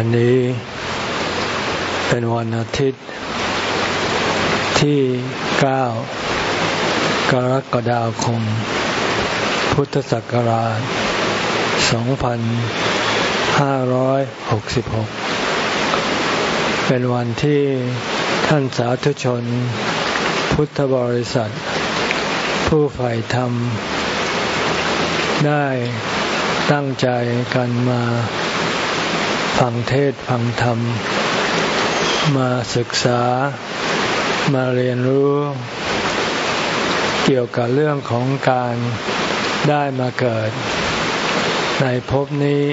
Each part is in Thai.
วันนี้เป็นวันอาทิตย์ที่ 9 กรกฎาคม พุทธศักราช 2566 เป็นวันที่ท่านสาธุชน พุทธบริษัท ผู้ใฝ่ธรรม ได้ตั้งใจกันมา ฟังเทศฟังธรรม มาศึกษามาเรียนรู้เกี่ยวกับเรื่องของการได้มาเกิด ในภพนี้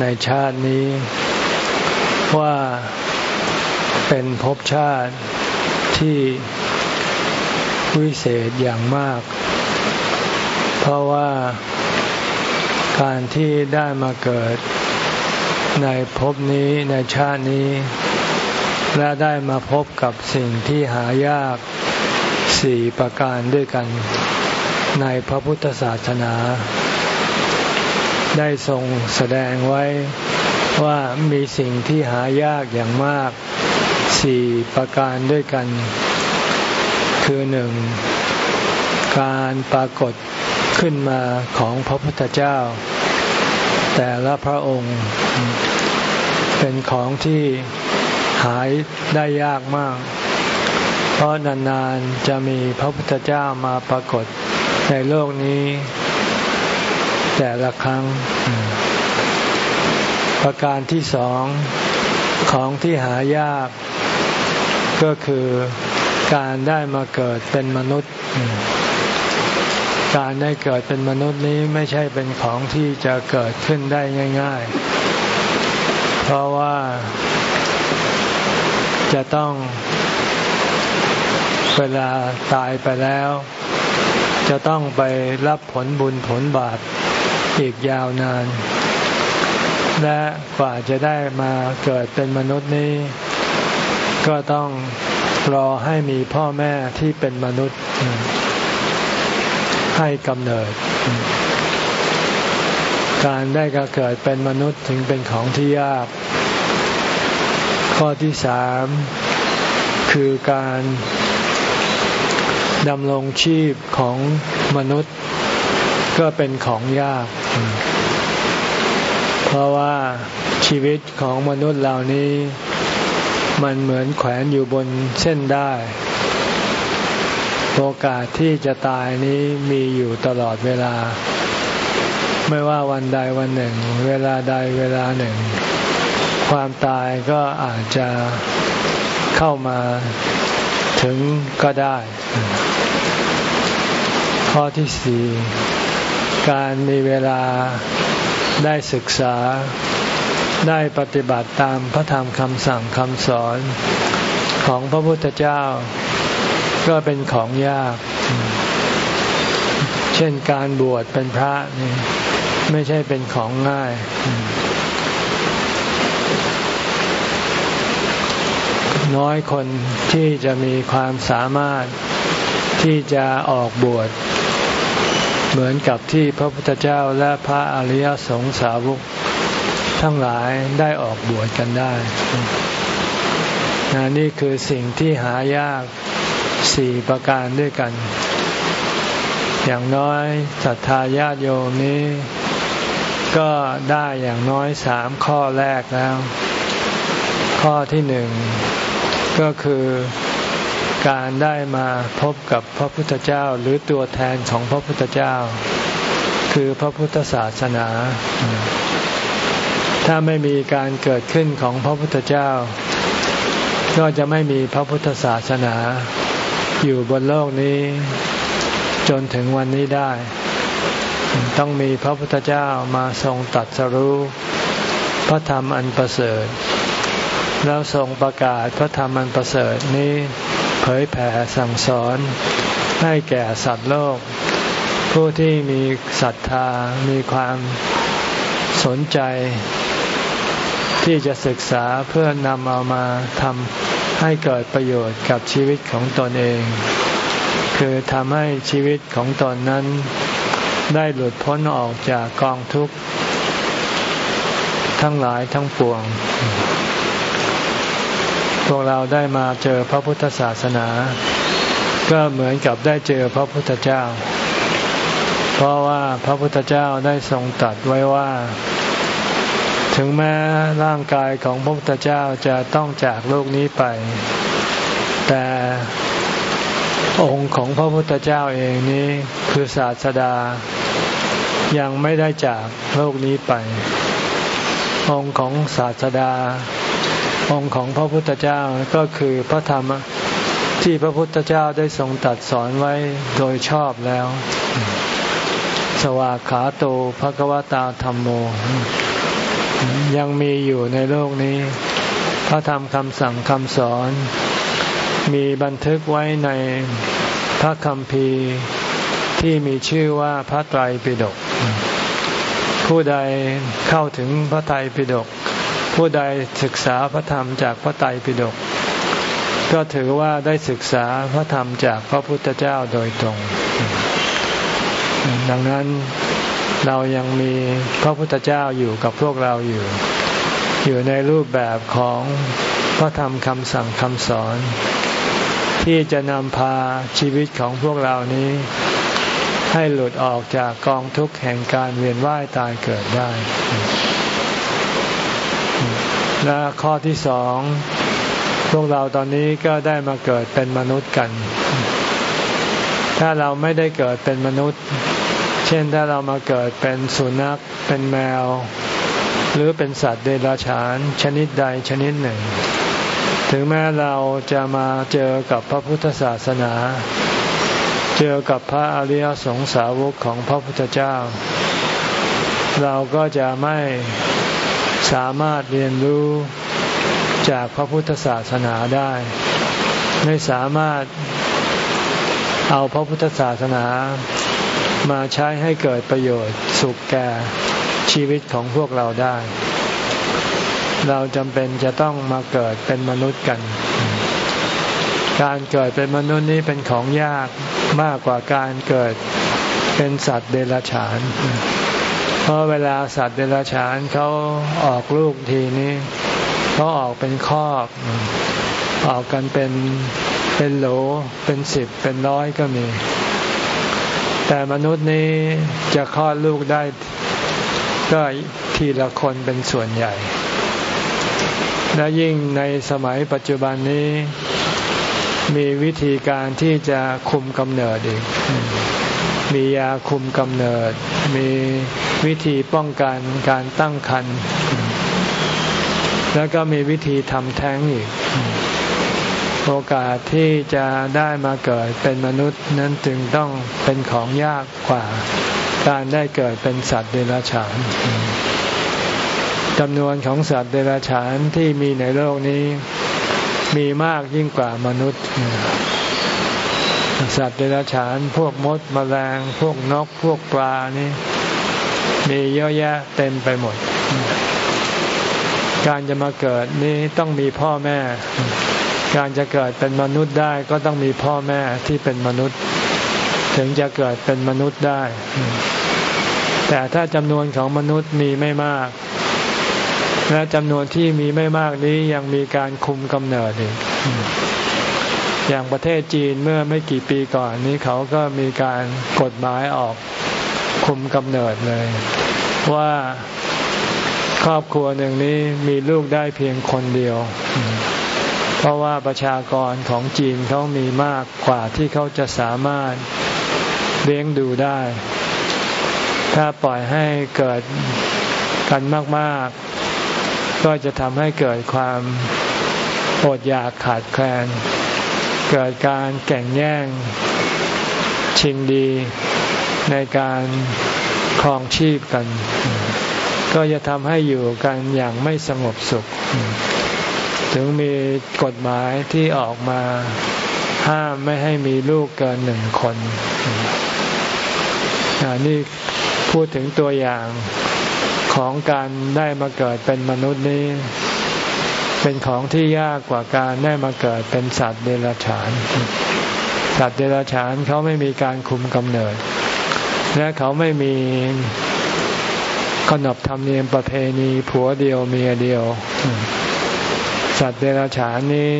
ในชาตินี้ ว่าเป็นภพชาติที่วิเศษอย่างมาก เพราะว่าการที่ได้มาเกิด ในภพนี้ในชาตินี้ และได้มาพบกับสิ่งที่หายากสี่ประการด้วยกัน ในพระพุทธศาสนา ได้ทรงแสดงไว้ว่ามีสิ่งที่หายากอย่างมากสี่ประการด้วยกัน คือหนึ่งการปรากฏขึ้นมาของพระพุทธเจ้า แต่ละพระองค์ เป็นของที่หายได้ยากมาก เพราะนานๆจะมีพระพุทธเจ้ามาปรากฏในโลกนี้ แต่ละครั้ง ประการที่สองของที่หายาก ก็คือการได้มาเกิดเป็นมนุษย์ การได้เกิดเป็นมนุษย์นี้ไม่ใช่เป็นของที่จะเกิดขึ้นได้ง่าย ๆ เพราะว่าจะต้องเวลาตายไปแล้ว จะต้องไปรับผลบุญผลบาปอีกยาวนาน และกว่าจะได้มาเกิดเป็นมนุษย์นี้ ก็ต้องรอให้มีพ่อแม่ที่เป็นมนุษย์ให้กำเนิด การได้กเกิดเป็นมนุษย์ถึงเป็นของที่ยาก ข้อที่สามคือการดำรงชีพของมนุษย์ก็เป็นของยาก เพราะว่าชีวิตของมนุษย์เหล่านี้ มันเหมือนแขวนอยู่บนเส้นได้ โอกาสที่จะตายนี้มีอยู่ตลอดเวลา ไม่ว่าวันใดวันหนึ่ง เวลาใดเวลาหนึ่ง ความตายก็อาจจะเข้ามาถึงก็ได้ ข้อที่สี่การมีเวลาได้ศึกษาได้ปฏิบัติตามพระธรรมคำสั่งคำสอนของพระพุทธเจ้า ก็เป็นของยาก เช่นการบวชเป็นพระนี่ ไม่ใช่เป็นของง่าย น้อยคนที่จะมีความสามารถที่จะออกบวชเหมือนกับที่พระพุทธเจ้าและพระอริยสงสาวกทั้งหลายได้ออกบวชกันได้นนี่คือสิ่งที่หายากสี่ประการด้วยกัน อย่างน้อยศรัทธาญาติโยมนี้ ก็ได้อย่างน้อยสามข้อแรกแล้ว ข้อที่หนึ่งก็คือการได้มาพบกับพระพุทธเจ้าหรือตัวแทนของพระพุทธเจ้า คือพระพุทธศาสนา ถ้าไม่มีการเกิดขึ้นของพระพุทธเจ้า ก็จะไม่มีพระพุทธศาสนา อยู่บนโลกนี้ จนถึงวันนี้ได้ ต้องมีพระพุทธเจ้ามาทรงตัดสรู้พระธรรมอันประเสริฐ แล้วทรงประกาศพระธรรมอันประเสริฐนี้เผยแผ่สั่งสอนให้แก่สัตว์โลก ผู้ที่มีศรัทธามีความสนใจ ที่จะศึกษาเพื่อนำเอามาทำให้เกิดประโยชน์กับชีวิตของตนเอง คือทำให้ชีวิตของตนนั้น ได้หลุดพ้นออกจากกองทุกข์ทั้งหลายทั้งปวง พวกเราได้มาเจอพระพุทธศาสนา ก็เหมือนกับได้เจอพระพุทธเจ้า เพราะว่าพระพุทธเจ้าได้ทรงตรัสไว้ว่า ถึงแม้ร่างกายของพระพุทธเจ้าจะต้องจากโลกนี้ไป แต่องค์ของพระพุทธเจ้าเองนี้ คือศาสดายังไม่ได้จากโลกนี้ไป องค์ของศาสดา องค์ของพระพุทธเจ้าก็คือพระธรรมที่พระพุทธเจ้าได้ทรงตัดสอนไว้โดยชอบแล้ว สวากขาโตภะกวตาธรรมโม ยังมีอยู่ในโลกนี้ พระธรรมคำสั่งคำสอน มีบันทึกไว้ในพระคัมภีร์ ที่มีชื่อว่าพระไตรปิฎกผู้ใดเข้าถึงพระไตรปิฎกผู้ใดศึกษาพระธรรมจากพระไตรปิฎกก็ถือว่าได้ศึกษาพระธรรมจากพระพุทธเจ้าโดยตรง ดังนั้นเรายังมีพระพุทธเจ้าอยู่กับพวกเราอยู่ อยู่ในรูปแบบของพระธรรมคำสั่งคำสอน ที่จะนำพาชีวิตของพวกเรานี้ ให้หลุดออกจากกองทุกข์แห่งการเวียนว่ายตายเกิดได้ และข้อที่สองพวกเราตอนนี้ก็ได้มาเกิดเป็นมนุษย์กัน ถ้าเราไม่ได้เกิดเป็นมนุษย์ เช่นถ้าเรามาเกิดเป็นสุนัข เป็นแมว หรือเป็นสัตว์เดรัจฉาน ชนิดใดชนิดหนึ่ง ถึงแม้เราจะมาเจอกับพระพุทธศาสนา เจอกับพระอริยสงสาวกของพระพุทธเจ้า เราก็จะไม่สามารถเรียนรู้จากพระพุทธศาสนาได้ ไม่สามารถเอาพระพุทธศาสนามาใช้ให้เกิดประโยชน์สุขแก่ชีวิตของพวกเราได้ เราจำเป็นจะต้องมาเกิดเป็นมนุษย์กัน การเกิดเป็นมนุษย์นี้เป็นของยากมากกว่าการเกิดเป็นสัตว์เดรัจฉาน เพราะเวลาสัตว์เดรัจฉานเขาออกลูกทีนี้เขาออกเป็นคอกออกกันเป็นเป็นโหลเป็นสิบเป็นร้อยก็มี แต่มนุษย์นี้จะคลอดลูกได้ก็ทีละคนเป็นส่วนใหญ่ และยิ่งในสมัยปัจจุบันนี้ มีวิธีการที่จะคุมกำเนิดอีก มียาคุมกำเนิด มีวิธีป้องกันการตั้งครรภ์แล้วก็มีวิธีทำแท้งอีก โอกาสที่จะได้มาเกิดเป็นมนุษย์นั้นจึงต้องเป็นของยากกว่า การได้เกิดเป็นสัตว์เดรัจฉานจำนวนของสัตว์เดรัจฉานที่มีในโลกนี้ มีมากยิ่งกว่ามนุษย์ สัตว์เดรัจฉานพวกมดมแมลง พวกนกพวกปลานี่มีเยอะแยะเต็มไปหมด การจะมาเกิดนี้ต้องมีพ่อแม่ การจะเกิดเป็นมนุษย์ได้ก็ต้องมีพ่อแม่ที่เป็นมนุษย์ ถึงจะเกิดเป็นมนุษย์ได้ แต่ถ้าจำนวนของมนุษย์มีไม่มาก และจำนวนที่มีไม่มากนี้ยังมีการคุมกำเนิดอีกอย่างประเทศจีนเมื่อไม่กี่ปีก่อนนี้เขาก็มีการกฎหมายออกคุมกำเนิดเลย ว่าครอบครัวหนึ่งนี้มีลูกได้เพียงคนเดียว เพราะว่าประชากรของจีนเขามีมากกว่าที่เขาจะสามารถเลี้ยงดูได้ ถ้าปล่อยให้เกิดกันมาก ก็จะทำให้เกิดความอดอยากขาดแคลน เกิดการแข่งแย่ง ชิงดีในการครองชีพกัน ก็จะทำให้อยู่กันอย่างไม่สงบสุข ถึงมีกฎหมายที่ออกมาห้ามไม่ให้มีลูกเกินหนึ่งคนนี่พูดถึงตัวอย่าง ของการได้มาเกิดเป็นมนุษย์นี้ เป็นของที่ยากกว่าการได้มาเกิดเป็นสัตว์เดรัจฉาน สัตว์เดรัจฉานเขาไม่มีการคุมกำเนิด และเขาไม่มีขนบธรรมเนียมประเพณีผัวเดียวเมียเดียว สัตว์เดรัจฉานนี้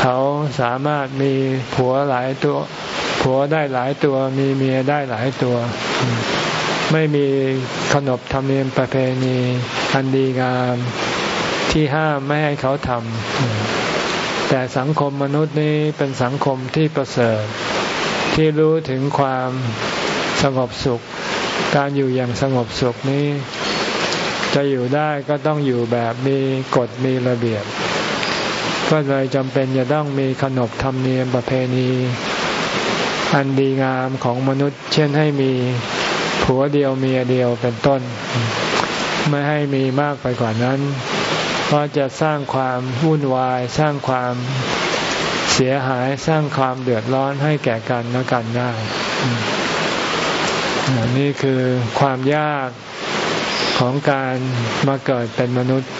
เขาสามารถมีผัวหลายตัว ผัวได้หลายตัวมีเมียได้หลายตัว ไม่มีขนบธรรมเนียมประเพณีอันดีงามที่ห้ามไม่ให้เขาทำแต่สังคมมนุษย์นี้เป็นสังคมที่ประเสริฐ ที่รู้ถึงความสงบสุข การอยู่อย่างสงบสุขนี้ จะอยู่ได้ก็ต้องอยู่แบบมีกฎมีระเบียบ ก็เลยจำเป็นจะต้องมีขนบธรรมเนียมประเพณี อันดีงามของมนุษย์ เช่นให้มี ผัวเดียวเมียเดียวเป็นต้น ไม่ให้มีมากไปกว่านั้น เพราะจะสร้างความวุ่นวายสร้างความเสียหายสร้างความเดือดร้อนให้แก่กันและกันได้นี่คือความยากของการมาเกิดเป็นมนุษย์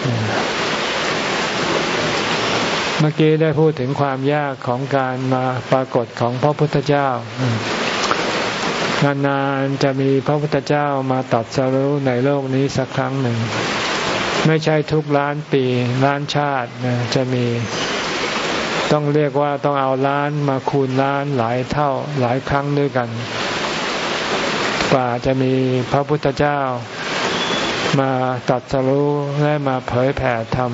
เมื่อกี้ได้พูดถึงความยากของการมาปรากฏของพระพุทธเจ้า นานๆจะมีพระพุทธเจ้ามาตัดสรู้ในโลกนี้สักครั้งหนึ่ง ไม่ใช่ทุกล้านปีล้านชาตินะจะมี ต้องเรียกว่าต้องเอาล้านมาคูณล้านหลายเท่าหลายครั้งด้วยกัน กว่าจะมีพระพุทธเจ้า มาตัดสรู้และมาเผยแผ่ธรรม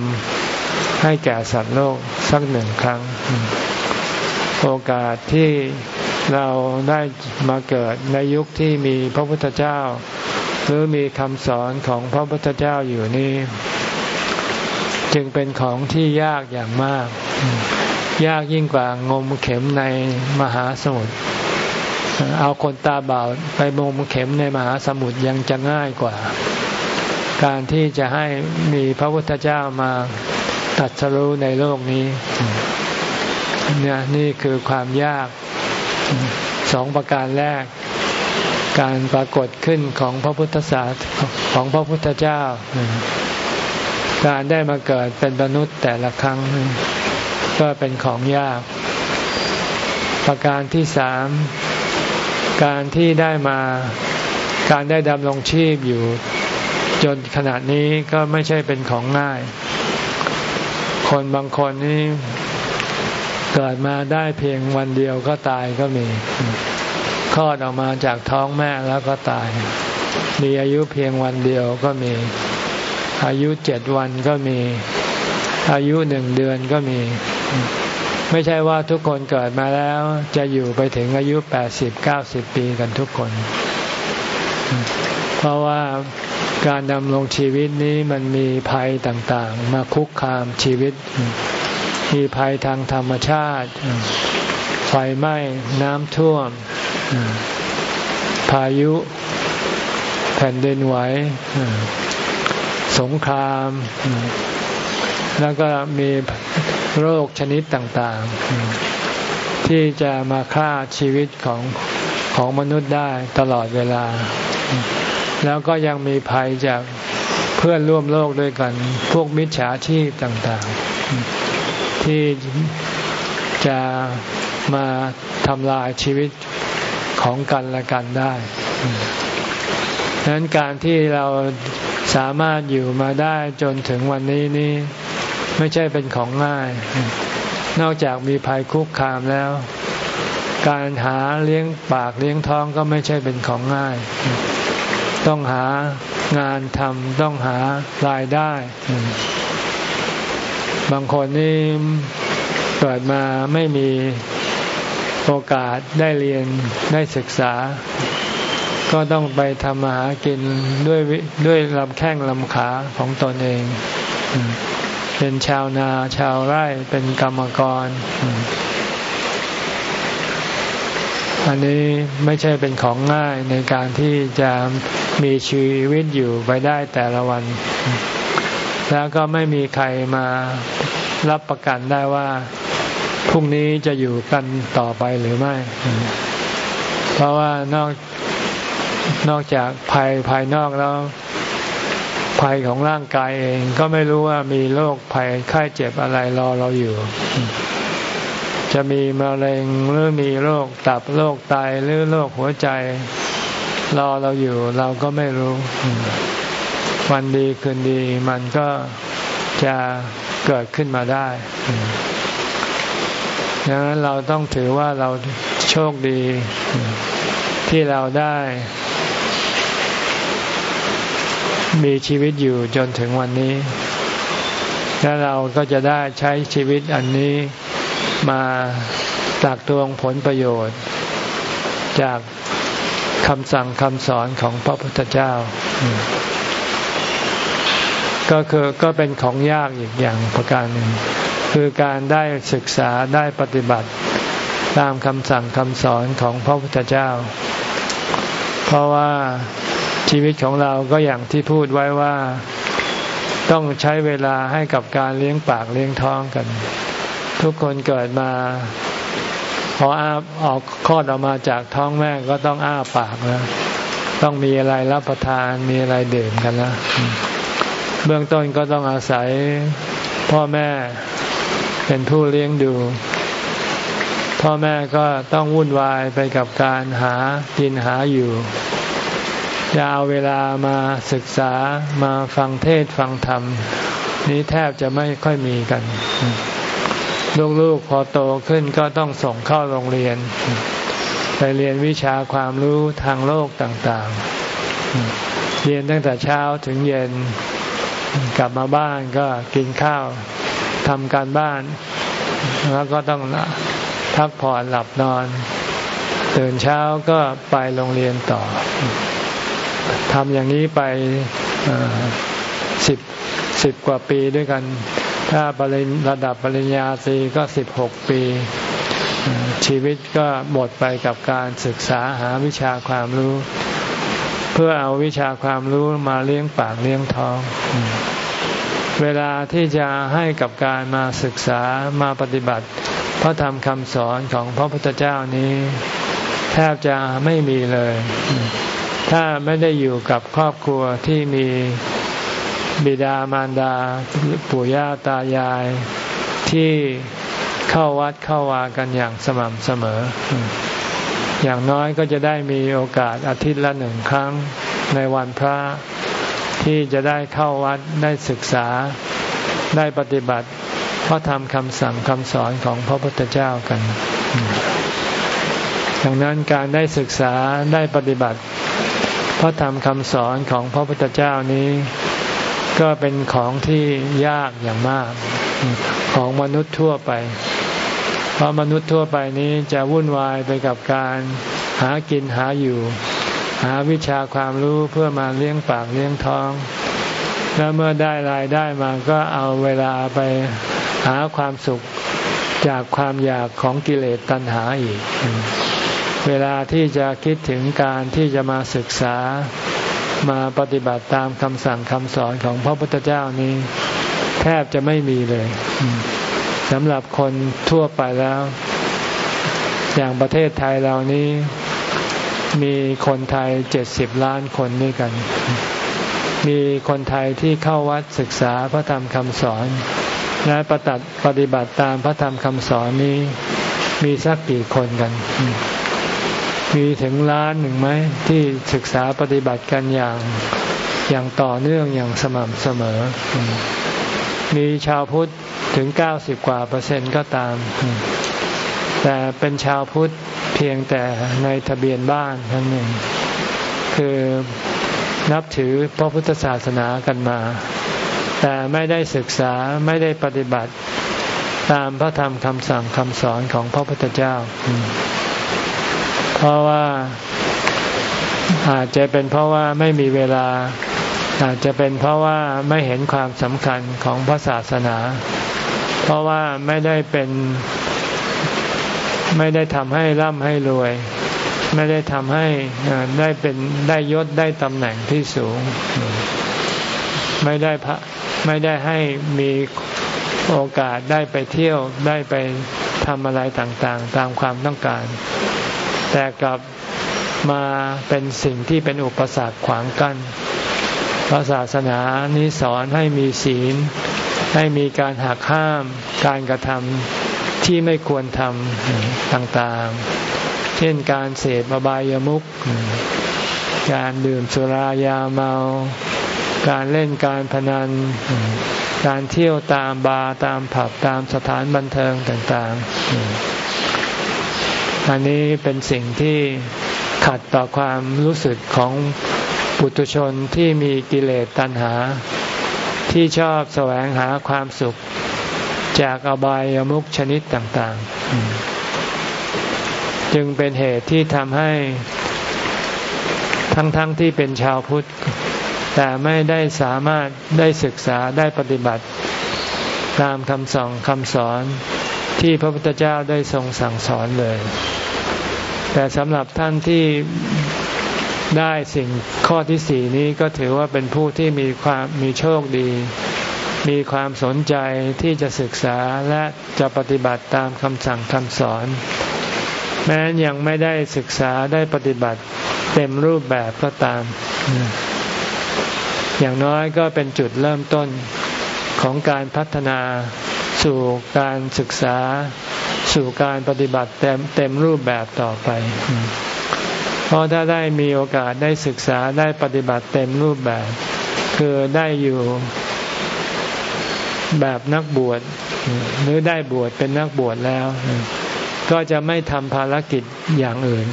ให้แก่สัตว์โลกสักหนึ่งครั้ง โอกาสที่ เราได้มาเกิดในยุคที่มีพระพุทธเจ้า หรือมีคำสอนของพระพุทธเจ้าอยู่นี่จึงเป็นของที่ยากอย่างมาก ยากยิ่งกว่างมเข็มในมหาสมุทรเอาคนตาบาดไปงมเข็มในมหาสมุทรยังจะง่ายกว่า การที่จะให้มีพระพุทธเจ้ามาตัดสรู้ในโลกนี้เนี่ยนี่คือความยาก สองประการแรก การปรากฏขึ้นของพระพุทธศาสนาของพระพุทธเจ้า การได้มาเกิดเป็นมนุษย์แต่ละครั้ง ก็เป็นของยาก ประการที่สามการที่ได้มาการได้ดำรงชีพอยู่ จนขนาดนี้ก็ไม่ใช่เป็นของง่าย คนบางคนนี่ เกิดมาได้เพียงวันเดียวก็ตายก็มีคลอดออกมาจากท้องแม่แล้วก็ตาย มีอายุเพียงวันเดียวก็มี อายุเจ็ดวันก็มี อายุหนึ่งเดือนก็มี ไม่ใช่ว่าทุกคนเกิดมาแล้ว จะอยู่ไปถึงอายุแปดสิบเก้าสิบปีกันทุกคน เพราะว่าการดำรงชีวิตนี้มันมีภัยต่างๆ มาคุกคามชีวิต มีภัยทางธรรมชาติ ไฟไหม้น้ำท่วม พายุ แผ่นดินไหว สงคราม แล้วก็มีโรคชนิดต่างๆ ที่จะมาฆ่าชีวิตของของมนุษย์ได้ตลอดเวลา แล้วก็ยังมีภัยจากเพื่อนร่วมโลกด้วยกัน พวกมิจฉาชีพต่างๆ ที่จะมาทำลายชีวิตของกันและกันได้ดังนั้นการที่เราสามารถอยู่มาได้จนถึงวันนี้นี่ไม่ใช่เป็นของง่าย นอกจากมีภัยคุกคามแล้ว การหาเลี้ยงปากเลี้ยงท้องก็ไม่ใช่เป็นของง่าย ต้องหางานทำต้องหารายได้ บางคนนี่เกิดมาไม่มีโอกาสได้เรียนได้ศึกษา ก็ต้องไปทำมาหากินด้วยด้วยลำแข้งลำขาของตนเอง เป็นชาวนาชาวไร่เป็นกรรมกร อันนี้ไม่ใช่เป็นของง่ายในการที่จะมีชีวิตอยู่ไปได้แต่ละวัน แล้วก็ไม่มีใครมารับประกันได้ว่าพรุ่งนี้จะอยู่กันต่อไปหรือไม่ เพราะว่านอกนอกจากภัยภายนอกแล้ว ภัยของร่างกายเอง ก็ไม่รู้ว่ามีโรคภัยไข้เจ็บอะไรรอเราอยู่ จะมีมะเร็งหรือมีโรคตับโรคไตหรือโรคหัวใจ รอเราอยู่ เราก็ไม่รู้ วันดีคืนดีมันก็จะเกิดขึ้นมาได้ดังนั้นเราต้องถือว่าเราโชคดีที่เราได้ มีชีวิตอยู่จนถึงวันนี้ และเราก็จะได้ใช้ชีวิตอันนี้มาตักตวงผลประโยชน์ จากคำสั่งคำสอนของพระพุทธเจ้า ก็คือก็เป็นของยากอีกอย่างประการหนึ่ง คือการได้ศึกษาได้ปฏิบัติ ตามคำสั่งคำสอนของพระพุทธเจ้า เพราะว่าชีวิตของเราก็อย่างที่พูดไว้ว่าต้องใช้เวลาให้กับการเลี้ยงปากเลี้ยงท้องกัน ทุกคนเกิดมาพออ้าออกคลอดออกมาจากท้องแม่ก็ต้องอ้าปากแล้วต้องมีอะไรรับประทานมีอะไรดื่มกันนะ เบื้องต้นก็ต้องอาศัยพ่อแม่เป็นผู้เลี้ยงดู พ่อแม่ก็ต้องวุ่นวายไปกับการหากินหาอยู่จะเอาเวลามาศึกษามาฟังเทศฟังธรรม นี้แทบจะไม่ค่อยมีกัน ลูกๆพอโตขึ้นก็ต้องส่งเข้าโรงเรียน ไปเรียนวิชาความรู้ทางโลกต่างๆ เรียนตั้งแต่เช้าถึงเย็น กลับมาบ้านก็กินข้าวทำการบ้าน แล้วก็ต้องพักผ่อนหลับนอน ตื่นเช้าก็ไปโรงเรียนต่อทำอย่างนี้ไปสิบสิบกว่าปีด้วยกัน ถ้าปริญระดับปริญญาตรีก็สิบหกปี ชีวิตก็หมดไปกับการศึกษาหาวิชาความรู้ เพื่อเอาวิชาความรู้มาเลี้ยงปากเลี้ยงท้อง เวลาที่จะให้กับการมาศึกษามาปฏิบัติ พระธรรมคำสอนของพระพุทธเจ้านี้ แทบจะไม่มีเลย ถ้าไม่ได้อยู่กับครอบครัวที่มีบิดามารดาปู่ย่าตายาย ที่เข้าวัดเข้าวากันอย่างสม่ำเสมอ อย่างน้อยก็จะได้มีโอกาสอาทิตย์ละหนึ่งครั้งในวันพระที่จะได้เข้าวัดได้ศึกษาได้ปฏิบัติพระธรรมคำสั่งคำสอนของพระพุทธเจ้ากัน ดังนั้นการได้ศึกษาได้ปฏิบัติ พระธรรมคำสอนของพระพุทธเจ้านี้ ก็เป็นของที่ยากอย่างมาก ของมนุษย์ทั่วไป เพราะมนุษย์ทั่วไปนี้จะวุ่นวายไปกับการหากินหาอยู่ หาวิชาความรู้เพื่อมาเลี้ยงปากเลี้ยงท้อง แล้วเมื่อได้รายได้มาก็เอาเวลาไปหาความสุขจากความอยากของกิเลสตัณหาอีก เวลาที่จะคิดถึงการที่จะมาศึกษามาปฏิบัติตามคำสั่งคำสอนของพระพุทธเจ้านี้ แทบจะไม่มีเลย สำหรับคนทั่วไปแล้ว อย่างประเทศไทยเรานี้มีคนไทยเจ็ดสิบล้านคนด้วยกัน มีคนไทยที่เข้าวัดศึกษาพระธรรมคำสอน และปฏิปฏิบัติตามพระธรรมคำสอนนี้มีสักกี่คนกัน มีถึงล้านหนึ่งไหมที่ศึกษาปฏิบัติกันอย่างอย่างต่อเนื่องอย่างสม่ำเสมอ มีชาวพุทธถึงเก้าสิบกว่าเปอร์เซ็นต์ก็ตาม แต่เป็นชาวพุทธเพียงแต่ในทะเบียนบ้านทั้งหนึ่ง คือนับถือพระพุทธศาสนากันมา แต่ไม่ได้ศึกษาไม่ได้ปฏิบัติตามพระธรรมคำสั่งคำสอนของพระพุทธเจ้า เพราะว่าอาจจะเป็นเพราะว่าไม่มีเวลา อาจจะเป็นเพราะว่าไม่เห็นความสำคัญของพระศาสนา เพราะว่าไม่ได้เป็นไม่ได้ทำให้ร่ำให้รวย ไม่ได้ทำให้ได้เป็นได้ยศได้ตำแหน่งที่สูง ไม่ได้พระไม่ได้ให้มีโอกาสได้ไปเที่ยวได้ไปทำอะไรต่างๆ ตามความต้องการ แต่กลับมาเป็นสิ่งที่เป็นอุปสรรคขวางกัน้น พระศาสนานี้สอนให้มีศีล ให้มีการหักห้าม การกระทำที่ไม่ควรทำต่างๆ เช่นการเสพอบายามุข การดื่มสุรายาเมา การเล่นการพนัน การเที่ยวตามบาร์ตามผับตามสถานบันเทิงต่างๆ อันนี้เป็นสิ่งที่ขัดต่อความรู้สึกของ ปุถุชนที่มีกิเลสตัณหา ที่ชอบแสวงหาความสุข จากอบายามุขชนิดต่างๆ จึงเป็นเหตุที่ทำให้ ทั้งๆทที่เป็นชาวพุทธ แต่ไม่ได้สามารถได้ศึกษาได้ปฏิบัติ ตามคำสอนคำสอนที่พระพุทธเจ้าได้ทรงสั่งสอนเลย แต่สำหรับท่านที่ ได้สิ่งข้อที่สี่นี้ก็ถือว่าเป็นผู้ที่มีความมีโชคดี มีความสนใจที่จะศึกษาและจะปฏิบัติตามคำสั่งคำสอน แม้ยังไม่ได้ศึกษาได้ปฏิบัติเต็มรูปแบบก็ตาม อย่างน้อยก็เป็นจุดเริ่มต้นของการพัฒนาสู่การศึกษา สู่การปฏิบัติเต็มเต็มรูปแบบต่อไป เพราะถ้าได้มีโอกาสได้ศึกษาได้ปฏิบัติเต็มรูปแบบ คือได้อยู่แบบนักบวชหรือได้บวชเป็นนักบวชแล้ว ก็จะไม่ทำภารกิจอย่างอื่น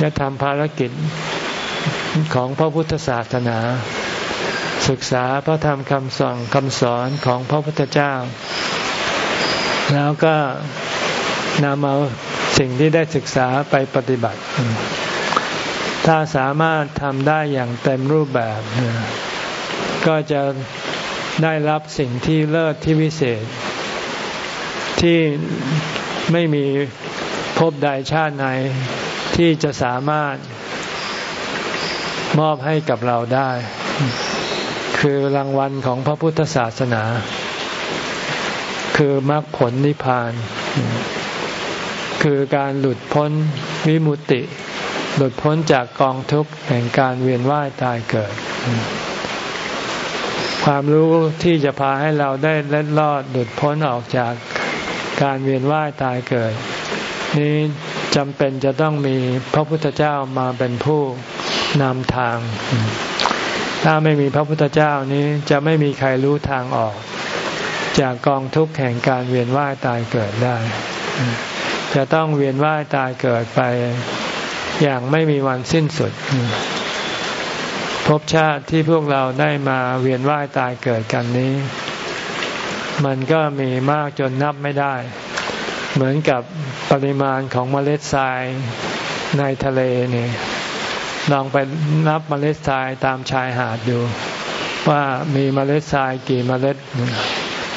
จะทำภารกิจของพระพุทธศาสนา ศึกษาพระธรรมคำสอนคำสอนของพระพุทธเจ้า แล้วก็นำเอาสิ่งที่ได้ศึกษาไปปฏิบัติ ถ้าสามารถทำได้อย่างเต็มรูปแบบ ก็จะได้รับสิ่งที่เลิศที่วิเศษ ที่ไม่มีพบใดชาติไหนที่จะสามารถมอบให้กับเราได้ คือรางวัลของพระพุทธศาสนา คือมรรคผลนิพพาน คือการหลุดพ้นวิมุตติ หลุดพ้นจากกองทุกข์แห่งการเวียนว่ายตายเกิด ความรู้ที่จะพาให้เราได้เล็ดลอดหลุดพ้นออกจากการเวียนว่ายตายเกิด นี้จำเป็นจะต้องมีพระพุทธเจ้ามาเป็นผู้นำทาง ถ้าไม่มีพระพุทธเจ้านี้จะไม่มีใครรู้ทางออก จากกองทุกข์แห่งการเวียนว่ายตายเกิดได้ จะต้องเวียนว่ายตายเกิดไป อย่างไม่มีวันสิ้นสุดภพชาติที่พวกเราได้มาเวียนว่ายตายเกิดกันนี้ มันก็มีมากจนนับไม่ได้ เหมือนกับปริมาณของเมล็ดทรายในทะเลนี่ลองไปนับเมล็ดทรายตามชายหาดดู ว่ามีเมล็ดทรายกี่เมล็ด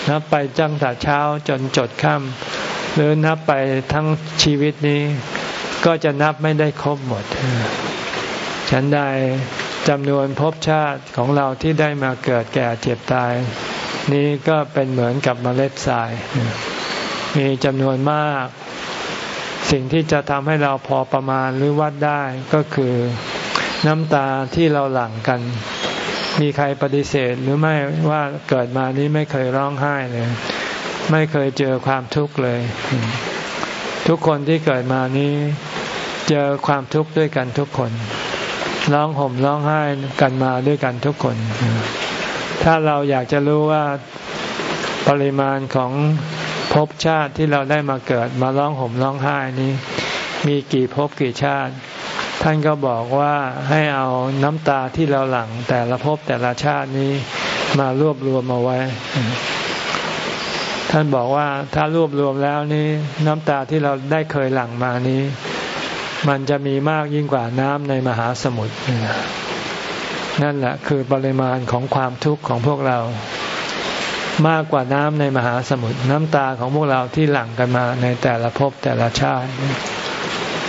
นับไปจังแต่เช้าจนจดค่ำหรือนับไปทั้งชีวิตนี้ ก็จะนับไม่ได้ครบหมด ฉันใดจำนวนภพชาติของเราที่ได้มาเกิดแก่เจ็บตาย นี้ก็เป็นเหมือนกับเมล็ดทราย มีจำนวนมาก สิ่งที่จะทำให้เราพอประมาณหรือวัดได้ก็คือน้ำตาที่เราหลั่งกัน มีใครปฏิเสธหรือไม่ว่าเกิดมานี้ไม่เคยร้องไห้เลย ไม่เคยเจอความทุกข์เลย ทุกคนที่เกิดมานี้ เจอความทุกข์ด้วยกันทุกคนร้องห่มร้องไห้กันมาด้วยกันทุกคน ถ้าเราอยากจะรู้ว่าปริมาณของภพชาติที่เราได้มาเกิดมาร้องห่มร้องไห้นี้ มีกี่ภพกี่ชาติ ท่านก็บอกว่าให้เอาน้ำตาที่เราหลั่งแต่ละภพแต่ละชาตินี้มารวบรวมมาไว้ ท่านบอกว่าถ้ารวบรวมแล้วนี้ น้ำตาที่เราได้เคยหลั่งมานี้ มันจะมีมากยิ่งกว่าน้ำในมหาสมุทรนั่นแหละคือปริมาณของความทุกข์ของพวกเรา มากกว่าน้ำในมหาสมุทรน้ำตาของพวกเราที่หลั่งกันมาในแต่ละภพแต่ละชาติ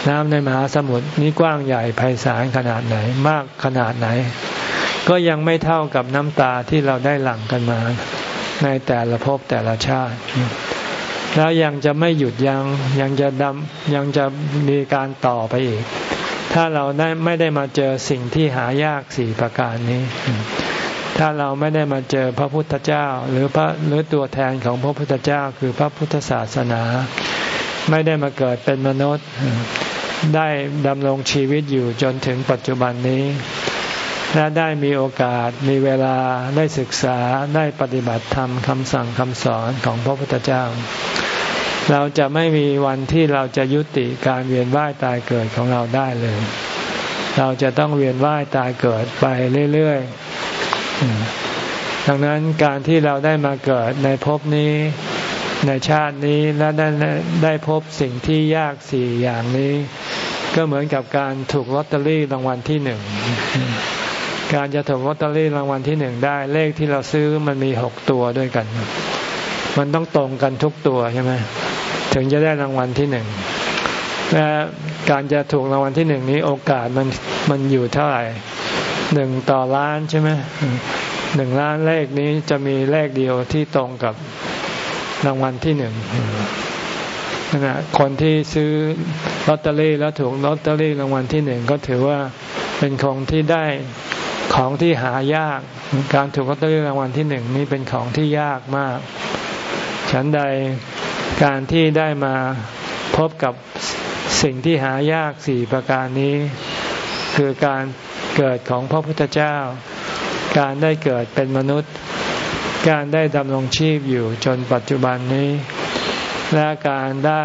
น้ำในมหาสมุทรนี้กว้างใหญ่ไพศาลขนาดไหน มากขนาดไหน ก็ยังไม่เท่ากับน้ำตาที่เราได้หลั่งกันมา ในแต่ละภพแต่ละชาติ แล้วยังจะไม่หยุดยังยังจะดำยังจะมีการต่อไปอีก ถ้าเราได้ไม่ได้มาเจอสิ่งที่หายากสี่ประการนี้ ถ้าเราไม่ได้มาเจอพระพุทธเจ้า หรือพระหรือตัวแทนของพระพุทธเจ้า คือพระพุทธศาสนา ไม่ได้มาเกิดเป็นมนุษย์ ได้ดำรงชีวิตอยู่จนถึงปัจจุบันนี้และได้มีโอกาสมีเวลาได้ศึกษาได้ปฏิบัติธรรมคำสั่งคำสอนของพระพุทธเจ้า เราจะไม่มีวันที่เราจะยุติการเวียนว่ายตายเกิดของเราได้เลย เราจะต้องเวียนว่ายตายเกิดไปเรื่อยๆ ดังนั้นการที่เราได้มาเกิดในภพนี้ในชาตินี้และได้ได้พบสิ่งที่ยากสี่อย่างนี้ ก็เหมือนกับการถูกลอตเตอรี่รางวัลที่หนึ่งการจะถูกลอตเตอรี่รางวัลที่หนึ่งได้เลขที่เราซื้อมันมีหกตัวด้วยกัน มันต้องตรงกันทุกตัวใช่ไหมถึงจะได้รางวัลที่หนึ่งและการจะถูกรางวัลที่หนึ่งนี้โอกาสมันมันอยู่เท่าไหร่หนึ่งต่อล้านใช่ไหมหนึ่งล้านเลขนี้จะมีเลขเดียวที่ตรงกับรางวัลที่หนึ่งนะคนที่ซื้อลอตเตอรี่แล้วถูกลอตเตอรี่รางวัลที่หนึ่งก็ถือว่าเป็นของที่ได้ของที่หายาก การถูกลอตเตอรี่รางวัลที่หนึ่งนี่เป็นของที่ยากมาก ฉันใดการที่ได้มาพบกับสิ่งที่หายากสี่ประการนี้ คือการเกิดของพระพุทธเจ้า การได้เกิดเป็นมนุษย์ การได้ดำรงชีพอยู่จนปัจจุบันนี้ และการได้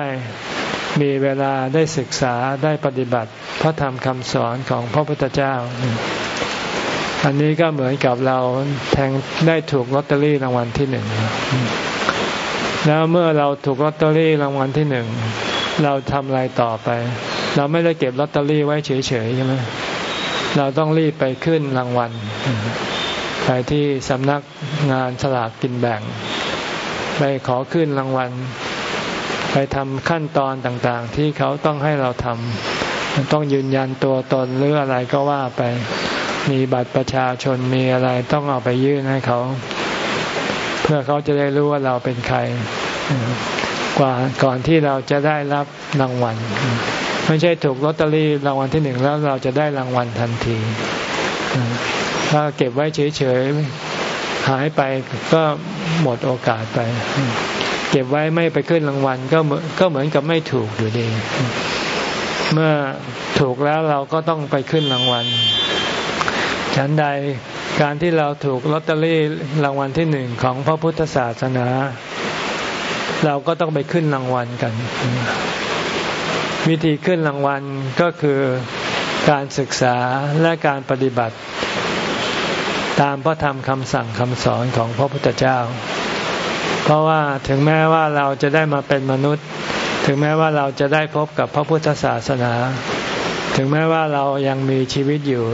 มีเวลาได้ศึกษาได้ปฏิบัติพระธรรมคำสอนของพระพุทธเจ้า อันนี้ก็เหมือนกับเราแทงได้ถูกลอตเตอรี่รางวัลที่หนึ่ง แล้วเมื่อเราถูกลอตเตอรี่รางวัลที่หนึ่งเราทำอะไรต่อไป เราไม่ได้เก็บลอตเตอรี่ไว้เฉยๆใช่ไหมเราต้องรีบไปขึ้นรางวัลไปที่สำนักงานสลากกินแบ่ง ไปขอขึ้นรางวัล ไปทำขั้นตอนต่างๆ ที่เขาต้องให้เราทำต้องยืนยันตัวตนหรืออะไรก็ว่าไปมีบัตรประชาชนมีอะไรต้องเอาไปยื่นให้เขา พื่อเขาจะได้รู้ว่าเราเป็นใคร กว่าก่อนที่เราจะได้รับรางวัล ไม่ใช่ถูกลอตเตอรี่รางวัลที่หนึ่งแล้วเราจะได้รางวัลทันที ถ้าเก็บไว้เฉยๆหายไปก็หมดโอกาสไป เก็บไว้ไม่ไปขึ้นรางวัลก็ก็เหมือนกับไม่ถูกอยู่ดี เมื่อถูกแล้วเราก็ต้องไปขึ้นรางวัลฉันใด การที่เราถูกลอตเตอรี่รางวัลที่หนึ่งของพระพุทธศาสนา เราก็ต้องไปขึ้นรางวัลกัน วิธีขึ้นรางวัลก็คือการศึกษาและการปฏิบัติ ตามพระธรรมคำสั่งคำสอนของพระพุทธเจ้า เพราะว่าถึงแม้ว่าเราจะได้มาเป็นมนุษย์ ถึงแม้ว่าเราจะได้พบกับพระพุทธศาสนา ถึงแม้ว่าเรายังมีชีวิตอยู่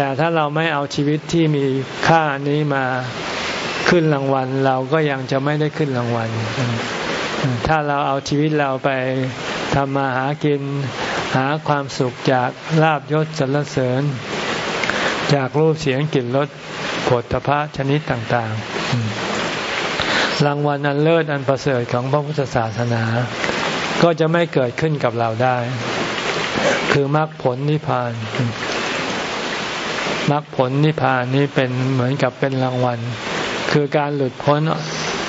แต่ถ้าเราไม่เอาชีวิตที่มีค่านี้มาขึ้นรางวัล เราก็ยังจะไม่ได้ขึ้นรางวัล ถ้าเราเอาชีวิตเราไปทำมาหากิน หาความสุขจากลาบยศสรรเสริญ จากรูปเสียงกลิ่นรสผลพระชนิดต่างๆ รางวัลอันเลิศอันประเสริฐของพระพุทธศาสนา ก็จะไม่เกิดขึ้นกับเราได้ คือมรรคผลนิพพาน มรรคผลนิพพานนี้เป็นเหมือนกับเป็นรางวัล คือการหลุดพ้น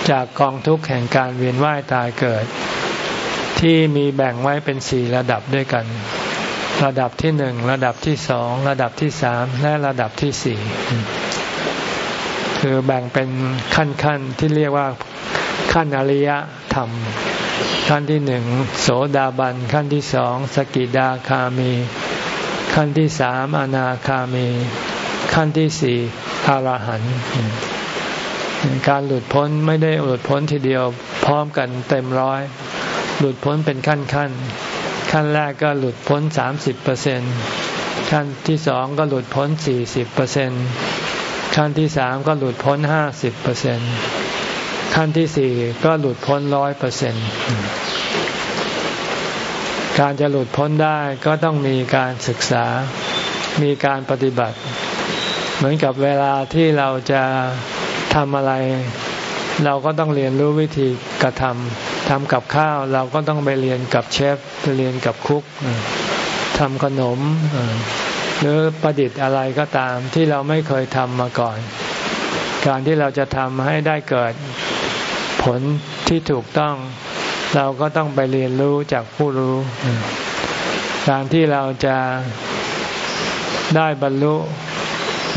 จากกองทุกข์แห่งการเวียนว่ายตายเกิด ที่มีแบ่งไว้เป็นสี่ระดับด้วยกัน ระดับที่หนึ่งระดับที่สองระดับที่สามและระดับที่สี่คือแบ่งเป็นขั้นขั้นที่เรียกว่าขั้นอริยธรรม ขั้นที่หนึ่งโสดาบัน ขั้นที่สองสกิดาคามี ขั้นที่สามอนาคามี ขั้นที่สี่อรหันต์การหลุดพ้นไม่ได้หลุดพ้นทีเดียวพร้อมกันเต็มร้อย หลุดพ้นเป็นขั้นขั้นขั้นแรกก็หลุดพ้นสามสิบเปอร์เซ็นขั้นที่สองก็หลุดพ้นสี่สิบเปอร์เซ็นขั้นที่สามก็หลุดพ้นห้าสิบเปอร์เซ็นขั้นที่สี่ก็หลุดพ้นร้อยเปอร์เซ็นการจะหลุดพ้นได้ก็ต้องมีการศึกษา มีการปฏิบัติ เหมือนกับเวลาที่เราจะทำอะไร เราก็ต้องเรียนรู้วิธีกระทำทำกับข้าวเราก็ต้องไปเรียนกับเชฟไปเรียนกับคุกทำขนมหรือประดิษฐ์อะไรก็ตามที่เราไม่เคยทำมาก่อน การที่เราจะทำให้ได้เกิดผลที่ถูกต้อง เราก็ต้องไปเรียนรู้จากผู้รู้ การที่เราจะได้บรรลุ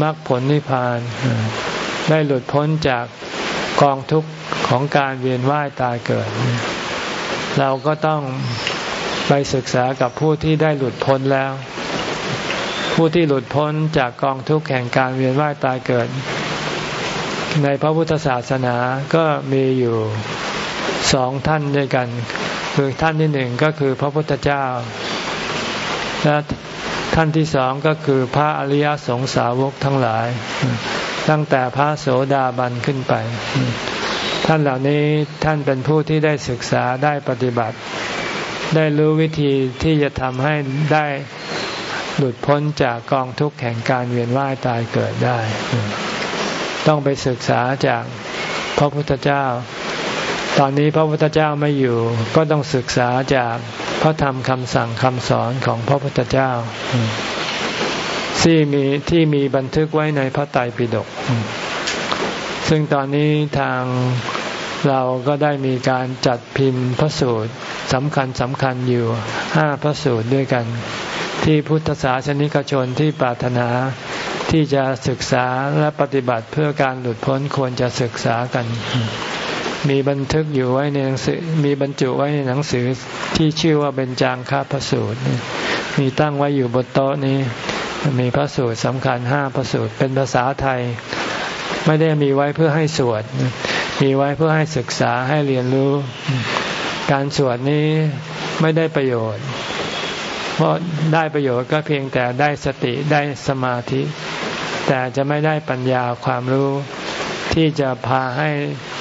มรรคผลนิพพาน ได้หลุดพ้นจากกองทุกข์ของการเวียนว่ายตายเกิด เราก็ต้องไปศึกษากับผู้ที่ได้หลุดพ้นแล้ว ผู้ที่หลุดพ้นจากกองทุกข์แห่งการเวียนว่ายตายเกิด ในพระพุทธศาสนาก็มีอยู่สองท่านด้วยกัน คือท่านที่หนึ่งก็คือพระพุทธเจ้าและ ท่านที่สองก็คือพระอริยสงสาวกทั้งหลาย ตั้งแต่พระโสดาบันขึ้นไป ท่านเหล่านี้ท่านเป็นผู้ที่ได้ศึกษาได้ปฏิบัติ ได้รู้วิธีที่จะทำให้ได้หลุดพ้นจากกองทุกข์แห่งการเวียนว่ายตายเกิดได้ ต้องไปศึกษาจากพระพุทธเจ้า ตอนนี้พระพุทธเจ้าไม่อยู่ ก็ต้องศึกษาจาก พระธรรมคำสั่งคำสอนของพระพุทธเจ้าที่มีที่มีบันทึกไว้ในพระไตรปิฎกซึ่งตอนนี้ทางเราก็ได้มีการจัดพิมพ์พระสูตรสำคัญสำคัญอยู่ห้าพระสูตรด้วยกัน ที่พุทธศาสนิกชนที่ปรารถนาที่จะศึกษาและปฏิบัติเพื่อการหลุดพ้นควรจะศึกษากัน มีบันทึกอยู่ไว้ในหนังสือ มีบรรจุไว้ในหนังสือที่ชื่อว่าเป็นจางคาพสูตร มีตั้งไว้อยู่บนโต๊ะนี้ มีพระสูตรสำคัญห้าพระสูตรเป็นภาษาไทย ไม่ได้มีไว้เพื่อให้สวด มีไว้เพื่อให้ศึกษาให้เรียนรู้ การสวดนี้ไม่ได้ประโยชน์ เพราะได้ประโยชน์ก็เพียงแต่ได้สติได้สมาธิ แต่จะไม่ได้ปัญญาความรู้ ที่จะพาให้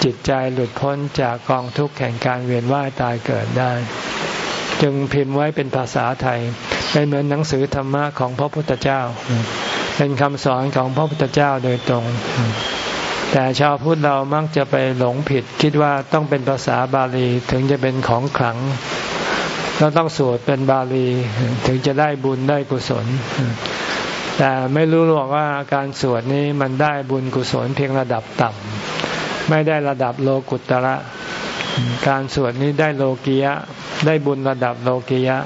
จิตใจหลุดพ้นจากกองทุกข์แห่งการเวียนว่ายตายเกิดได้ จึงพิมพ์ไว้เป็นภาษาไทย เป็นเหมือนหนังสือธรรมะของพระพุทธเจ้า เป็นคำสอนของพระพุทธเจ้าโดยตรง แต่ชาวพุทธเรามักจะไปหลงผิด คิดว่าต้องเป็นภาษาบาลีถึงจะเป็นของขลังแล้วต้องสวดเป็นบาลีถึงจะได้บุญได้กุศล แต่ไม่รู้หรอกว่าการสวดนี้มันได้บุญกุศลเพียงระดับต่ำไม่ได้ระดับโลกุตระ การสวดนี้ได้โลกียะ ได้บุญระดับโลกียะ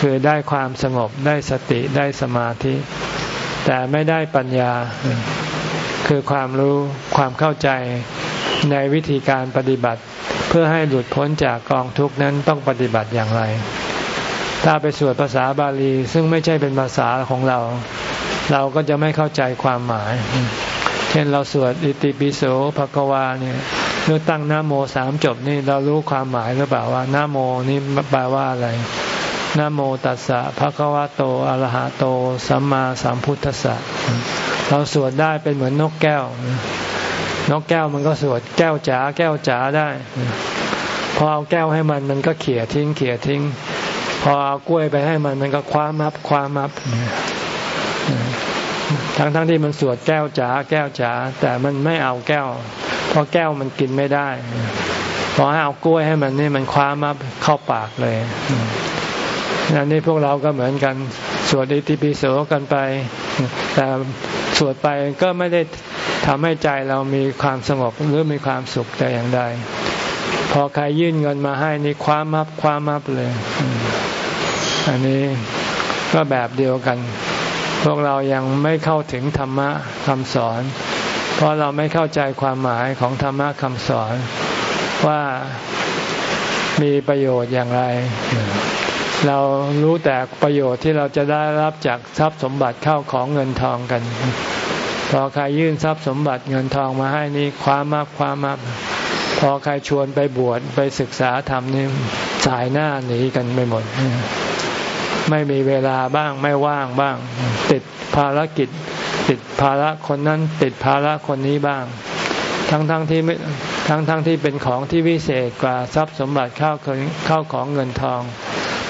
คือได้ความสงบได้สติได้สมาธิ แต่ไม่ได้ปัญญา คือความรู้ความเข้าใจในวิธีการปฏิบัติ เพื่อให้หลุดพ้นจากกองทุกนั้นต้องปฏิบัติอย่างไร ถ้าไปสวดภาษาบาลี ซึ่งไม่ใช่เป็นภาษาของเรา เราก็จะไม่เข้าใจความหมาย เช่นเราสวดอิติปิโสภควาเนี่ยหรือตั้งนาโมสามจบนี่เรารู้ความหมายหรือเปล่าว่านาโมนี่แปลว่าอะไรนาโมตัสสะภะคะวะโตอะระหะโต สัมมาสัมพุทธัสสะเราสวดได้เป็นเหมือนนกแก้ว นกแก้วมันก็สวดแก้วจ๋าแก้วจ๋าได้ พอเอาแก้วให้มันมันก็เขี่ยทิ้ง เขี่ยทิ้ง พอเอากล้วยไปให้มันมันก็คว้ามับคว้ามับทั้งทั้งที่มันสวดแก้วจ๋าแก้วจ๋าแต่มันไม่เอาแก้ว เพราะแก้วมันกินไม่ได้พอให้เอากล้วยให้มันนี่มันคว้ามับเข้าปากเลยอันนี้พวกเราก็เหมือนกันสวดอิติปิโสกันไป แต่สวดไปก็ไม่ได้ทำให้ใจเรามีความสงบหรือมีความสุขแต่อย่างใดพอใครยื่นเงินมาให้นี่คว้ามับคว้ามับเลย อันนี้ก็แบบเดียวกัน พวกเรายังไม่เข้าถึงธรรมะคำสอน เพราะเราไม่เข้าใจความหมายของธรรมะคำสอนว่ามีประโยชน์อย่างไร เรารู้แต่ประโยชน์ที่เราจะได้รับจากทรัพย์สมบัติเข้าของเงินทองกัน พอใครยื่นทรัพย์สมบัติเงินทองมาให้นี่คว้ามับคว้ามับพอใครชวนไปบวชไปศึกษาธรรมนี่สายหน้าหนีกันไปหมด ไม่มีเวลาบ้างไม่ว่างบ้าง ติดภารกิจ ติดภาระคนนั้น ติดภาระคนนี้บ้าง ทั้งทั้งที่ไม่ทั้งทั้งที่เป็นของที่วิเศษกว่าทรัพย์สมบัติเข้าเข้าของเงินทอง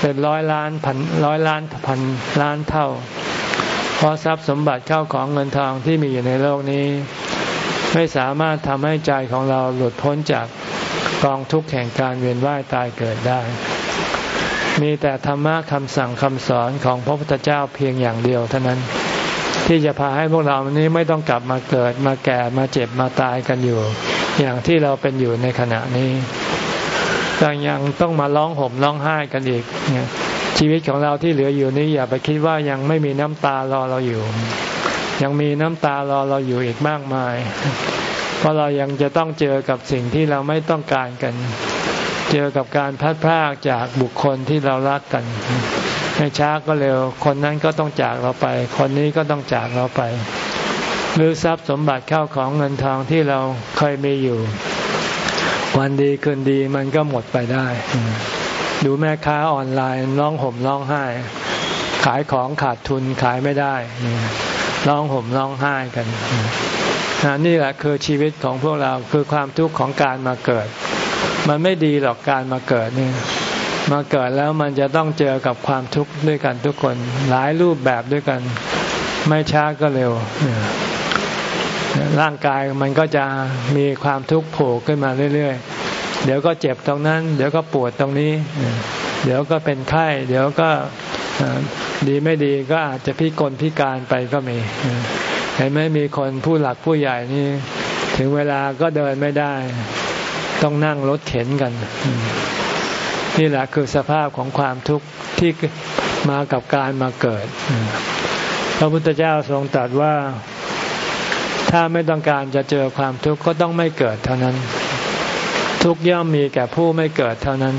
เป็นร้อยล้านพันร้อยล้านพันล้านเท่า เพราะทรัพย์สมบัติเข้าของเงินทองที่มีอยู่ในโลกนี้ ไม่สามารถทำให้ใจของเราหลุดพ้นจากกองทุกข์แห่งการเวียนว่ายตายเกิดได้ มีแต่ธรรมะคำสั่งคำสอนของพระพุทธเจ้าเพียงอย่างเดียวเท่านั้น ที่จะพาให้พวกเรานี้ไม่ต้องกลับมาเกิดมาแก่มาเจ็บมาตายกันอยู่ อย่างที่เราเป็นอยู่ในขณะนี้แต่ยังต้องมาร้องห่มร้องไห้กันอีกชีวิตของเราที่เหลืออยู่นี้อย่าไปคิดว่ายังไม่มีน้ำตารอเราอยู่ ยังมีน้ำตารอเราอยู่อีกมากมาย เพราะเรายังจะต้องเจอกับสิ่งที่เราไม่ต้องการกัน เจอกับการพัดพรากจากบุคคลที่เรารักกันไม่ช้าก็เร็ว คนนั้นก็ต้องจากเราไป คนนี้ก็ต้องจากเราไป หรือทรัพย์สมบัติเข้าของเงินทองที่เราเคยมีอยู่ วันดีคืนดีมันก็หมดไปได้ ดูแม่ค้าออนไลน์ร้องห่มร้องไห้ ขายของขาดทุนขายไม่ได้ร้องห่มร้องไห้กันนี่แหละคือชีวิตของพวกเราคือความทุกข์ของการมาเกิด มันไม่ดีหรอกการมาเกิดนี่มาเกิดแล้วมันจะต้องเจอกับความทุกข์ด้วยกันทุกคน หลายรูปแบบด้วยกัน ไม่ช้าก็เร็ว ร่างกายมันก็จะมีความทุกข์โผล่ขึ้นมาเรื่อยๆ เดี๋ยวก็เจ็บตรงนั้น เดี๋ยวก็ปวดตรงนี้ เดี๋ยวก็เป็นไข้ เดี๋ยวก็ดีไม่ดีก็อาจจะพิกลพิการไปก็มี เห็นไหมมีคนผู้หลักผู้ใหญ่นี่ ถึงเวลาก็เดินไม่ได้ ต้องนั่งรถเข็นกัน นี่แหละคือสภาพของความทุกข์ที่มากับการมาเกิด พระพุทธเจ้าทรงตรัสว่าถ้าไม่ต้องการจะเจอความทุกข์ก็ต้องไม่เกิดเท่านั้น ทุกย่อมมีแก่ผู้ไม่เกิดเท่านั้น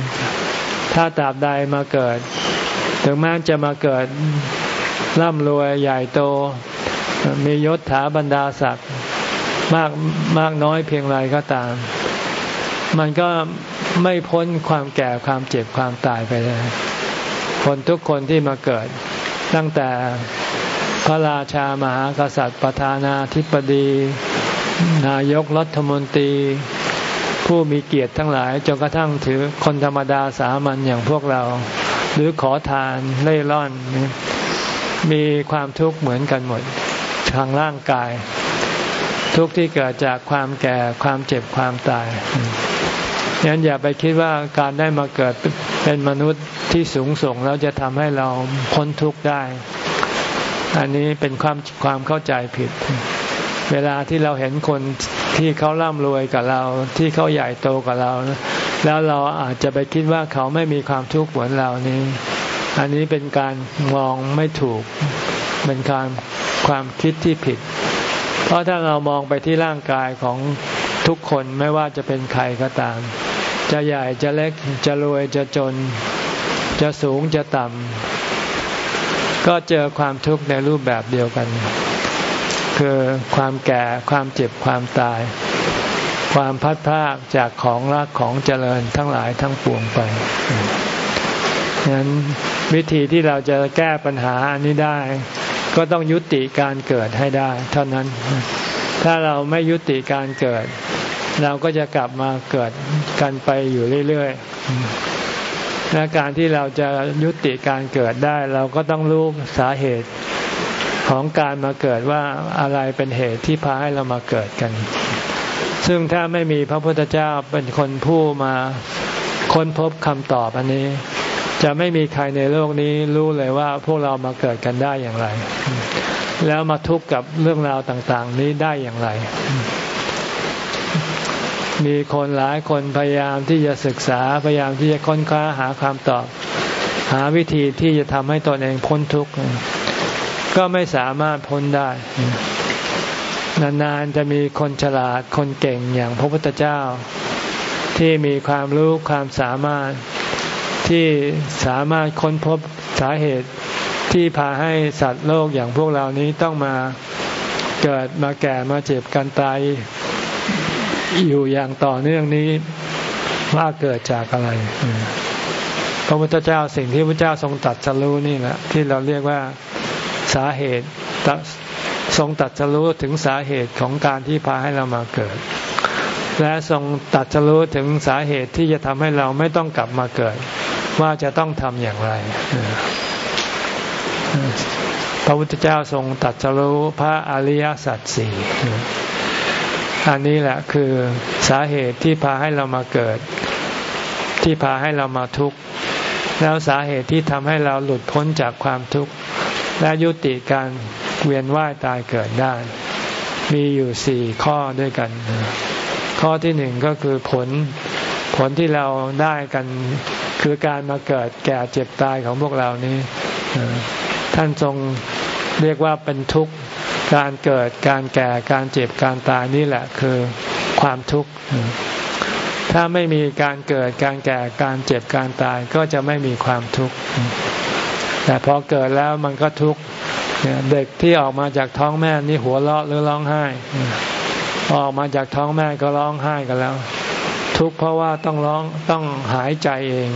ถ้าตราบใดมาเกิด ถึงแม้จะมาเกิดร่ำรวยใหญ่โต มียศถาบรรดาศักดิ์มากมากน้อยเพียงไรก็ตาม มันก็ไม่พ้นความแก่ความเจ็บความตายไปเลย คนทุกคนที่มาเกิด ตั้งแต่พระราชามหากษัตริย์ประธานาธิบดี นายกรัฐมนตรี ผู้มีเกียรติทั้งหลายจนกระทั่งถือคนธรรมดาสามัญอย่างพวกเรา หรือขอทานเล่ร่อน มีความทุกข์เหมือนกันหมดทางร่างกาย ทุกข์ที่เกิดจากความแก่ความเจ็บความตาย งั้นอย่าไปคิดว่าการได้มาเกิดเป็นมนุษย์ที่สูงส่งแล้วจะทำให้เราพ้นทุกข์ได้ อันนี้เป็นความความเข้าใจผิด เวลาที่เราเห็นคนที่เขาร่ำรวยกับเรา ที่เขาใหญ่โตกับเรา แล้วเราอาจจะไปคิดว่าเขาไม่มีความทุกข์เหมือนเรานี้ อันนี้เป็นการมองไม่ถูกเป็นการความคิดที่ผิด เพราะถ้าเรามองไปที่ร่างกายของ ทุกคนไม่ว่าจะเป็นใครก็ตาม จะใหญ่จะเล็กจะรวยจะจน จะสูงจะต่ำก็เจอความทุกข์ในรูปแบบเดียวกัน คือความแก่ความเจ็บความตาย ความพัดพากจากของรักของเจริญทั้งหลายทั้งปวงไปฉะนั้นวิธีที่เราจะแก้ปัญหาอันนี้ได้ ก็ต้องยุติการเกิดให้ได้ เท่านั้น ถ้าเราไม่ยุติการเกิด เราก็จะกลับมาเกิดกันไปอยู่เรื่อยๆและการที่เราจะยุติการเกิดได้ เราก็ต้องรู้สาเหตุของการมาเกิดว่าอะไรเป็นเหตุที่พาให้เรามาเกิดกัน ซึ่งถ้าไม่มีพระพุทธเจ้าเป็นคนผู้มาค้นพบคำตอบอันนี้ จะไม่มีใครในโลกนี้รู้เลยว่าพวกเรามาเกิดกันได้อย่างไร แล้วมาทุกข์กับเรื่องราวต่างๆ นี้ได้อย่างไร มีคนหลายคนพยายามที่จะศึกษาพยายามที่จะค้นคว้าหาคำตอบ หาวิธีที่จะทำให้ตนเองพ้นทุกข์ก็ไม่สามารถพ้นได้ นานๆจะมีคนฉลาดคนเก่งอย่างพระพุทธเจ้า ที่มีความรู้ความสามารถที่สามารถค้นพบสาเหตุ ที่พาให้สัตว์โลกอย่างพวกเรานี้ต้องมาเกิดมาแก่มาเจ็บกันตายอยู่อย่างต่อเนื่องนี้ว่าเกิดจากอะไร พระพุทธเจ้าสิ่งที่พระเจ้าทรงตัดสรู้นี่แหละที่เราเรียกว่าสาเหตุทรงตัดสรู้ถึงสาเหตุของการที่พาให้เรามาเกิด และทรงตัดสรู้ถึงสาเหตุที่จะทำให้เราไม่ต้องกลับมาเกิด ว่าจะต้องทำอย่างไร พระพุทธเจ้าทรงตัดสรู้พระอริยสัจสี่อันนี้แหละคือสาเหตุที่พาให้เรามาเกิด ที่พาให้เรามาทุกข์แล้วสาเหตุที่ทำให้เราหลุดพ้นจากความทุกข์ และยุติการเวียนว่ายตายเกิดได้ มีอยู่สี่ข้อด้วยกัน ข้อที่หนึ่งก็คือผล ผลที่เราได้กันคือการมาเกิดแก่เจ็บตายของพวกเรานี้ ท่านทรงเรียกว่าเป็นทุกข์การเกิดการแก่การเจ็บการตายนี่แหละคือความทุกข์ถ้าไม่มีการเกิดการแก่การเจ็บการตายก็จะไม่มีความทุกข์แต่พอเกิดแล้วมันก็ทุกข์เด็กที่ออกมาจากท้องแม่นี่หัวเราะหรือร้องไห้ ออกมาจากท้องแม่ก็ร้องไห้กันแล้ว ทุกข์เพราะว่าต้องร้องต้องหายใจเอง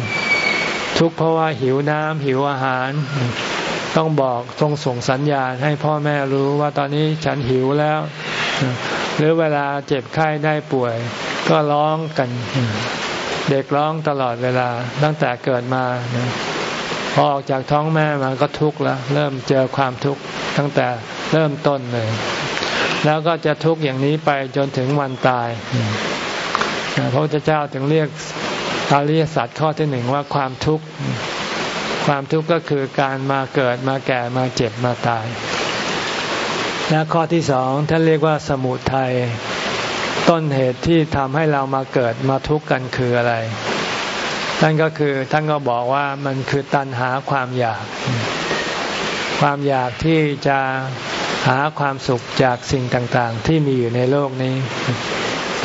ทุกข์เพราะว่าหิวน้ำหิวอาหาร ต้องบอกต้องส่งสัญญาณให้พ่อแม่รู้ว่าตอนนี้ฉันหิวแล้ว หรือเวลาเจ็บไข้ได้ป่วย ก็ร้องกัน เด็กร้องตลอดเวลาตั้งแต่เกิดมาพอออกจากท้องแม่มาก็ทุกข์แล้ว เริ่มเจอความทุกข์ตั้งแต่เริ่มต้นเลย แล้วก็จะทุกข์อย่างนี้ไปจนถึงวันตายพระพุทธเจ้าถึงเรียกอริยสัจข้อที่หนึ่งว่าความทุกข์ ความทุกข์ก็คือการมาเกิดมาแก่มาเจ็บมาตาย และข้อที่สองท่านเรียกว่าสมุทัยต้นเหตุที่ทำให้เรามาเกิดมาทุกข์กันคืออะไรท่านก็คือท่านก็บอกว่ามันคือตัณหาความอยาก ความอยากที่จะหาความสุขจากสิ่งต่าง ๆ ที่มีอยู่ในโลกนี้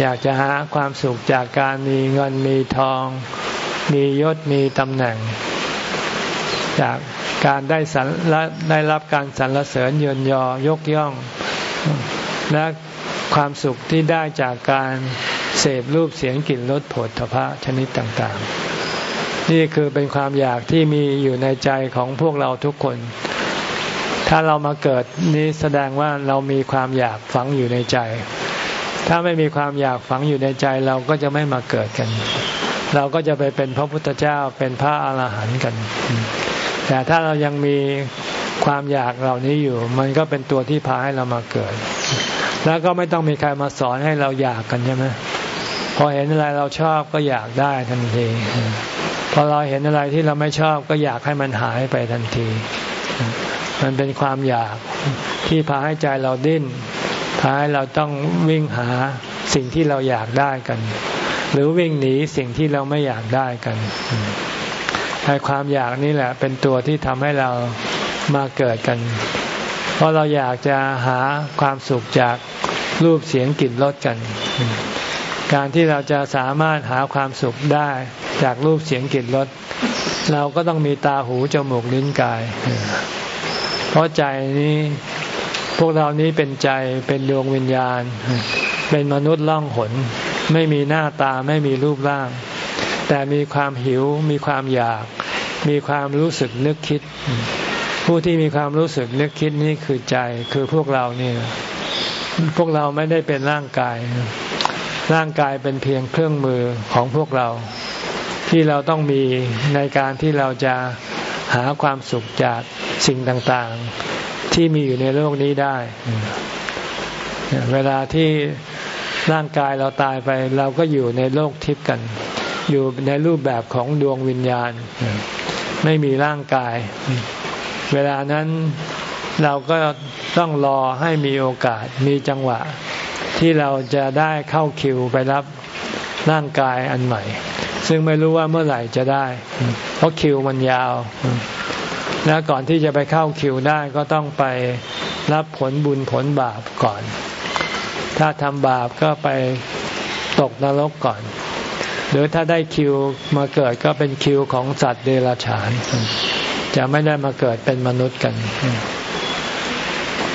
อยากจะหาความสุขจากการมีเงินมีทอง มียศมีตำแหน่ง จากการได้สรรได้รับการสรรเสริญเยินยอยกย่อง และความสุขที่ได้จากการเสพรูปเสียงกลิ่นรสผลทพะชนิดต่างๆ นี่คือเป็นความอยากที่มีอยู่ในใจของพวกเราทุกคน ถ้าเรามาเกิดนี้แสดงว่าเรามีความอยากฝังอยู่ในใจ ถ้าไม่มีความอยากฝังอยู่ในใจเราก็จะไม่มาเกิดกัน เราก็จะไปเป็นพระพุทธเจ้าเป็นพระอาหารหันต์กัน แต่ถ้าเรายังมีความอยากเหล่านี้อยู่ มันก็เป็นตัวที่พาให้เรามาเกิด แล้วก็ไม่ต้องมีใครมาสอนให้เราอยากกันใช่ไหมพอเห็นอะไรเราชอบก็อยากได้ทันทีพอเราเห็นอะไรที่เราไม่ชอบก็อยากให้มันหายไปทันที มันเป็นความอยากที่พาให้ใจเราดิ้นพาให้เราต้องวิ่งหาสิ่งที่เราอยากได้กัน หรือวิ่งหนีสิ่งที่เราไม่อยากได้กัน ไอ้ความอยากนี่แหละ เป็นตัวที่ทำให้เรามาเกิดกัน เพราะเราอยากจะหาความสุขจากรูปเสียงกลิ่นรสกัน การที่เราจะสามารถหาความสุขได้จากรูปเสียงกลิ่นรสเราก็ต้องมีตาหูจมูกลิ้นกาย เพราะใจนี้พวกเรานี้เป็นใจเป็นดวงวิญญาณ เป็นมนุษย์ล่องหน ไม่มีหน้าตาไม่มีรูปร่าง แต่มีความหิว มีความอยาก มีความรู้สึกนึกคิด ผู้ที่มีความรู้สึกนึกคิดนี้คือใจคือพวกเราเนี่ยพวกเราไม่ได้เป็นร่างกาย ร่างกายเป็นเพียงเครื่องมือของพวกเรา ที่เราต้องมีในการที่เราจะหาความสุขจากสิ่งต่างๆ ที่มีอยู่ในโลกนี้ได้ เวลาที่ร่างกายเราตายไปเราก็อยู่ในโลกทิพย์กัน อยู่ในรูปแบบของดวงวิญญาณ ไม่มีร่างกาย เวลานั้นเราก็ต้องรอให้มีโอกาสมีจังหวะ ที่เราจะได้เข้าคิวไปรับร่างกายอันใหม่ ซึ่งไม่รู้ว่าเมื่อไหร่จะได้ เพราะคิวมันยาว แล้วก่อนที่จะไปเข้าคิวได้ก็ต้องไปรับผลบุญผลบาปก่อน ถ้าทำบาปก็ไปตกนรกก่อน หรือถ้าได้คิวมาเกิดก็เป็นคิวของสัตว์เดรัจฉาน จะไม่ได้มาเกิดเป็นมนุษย์กัน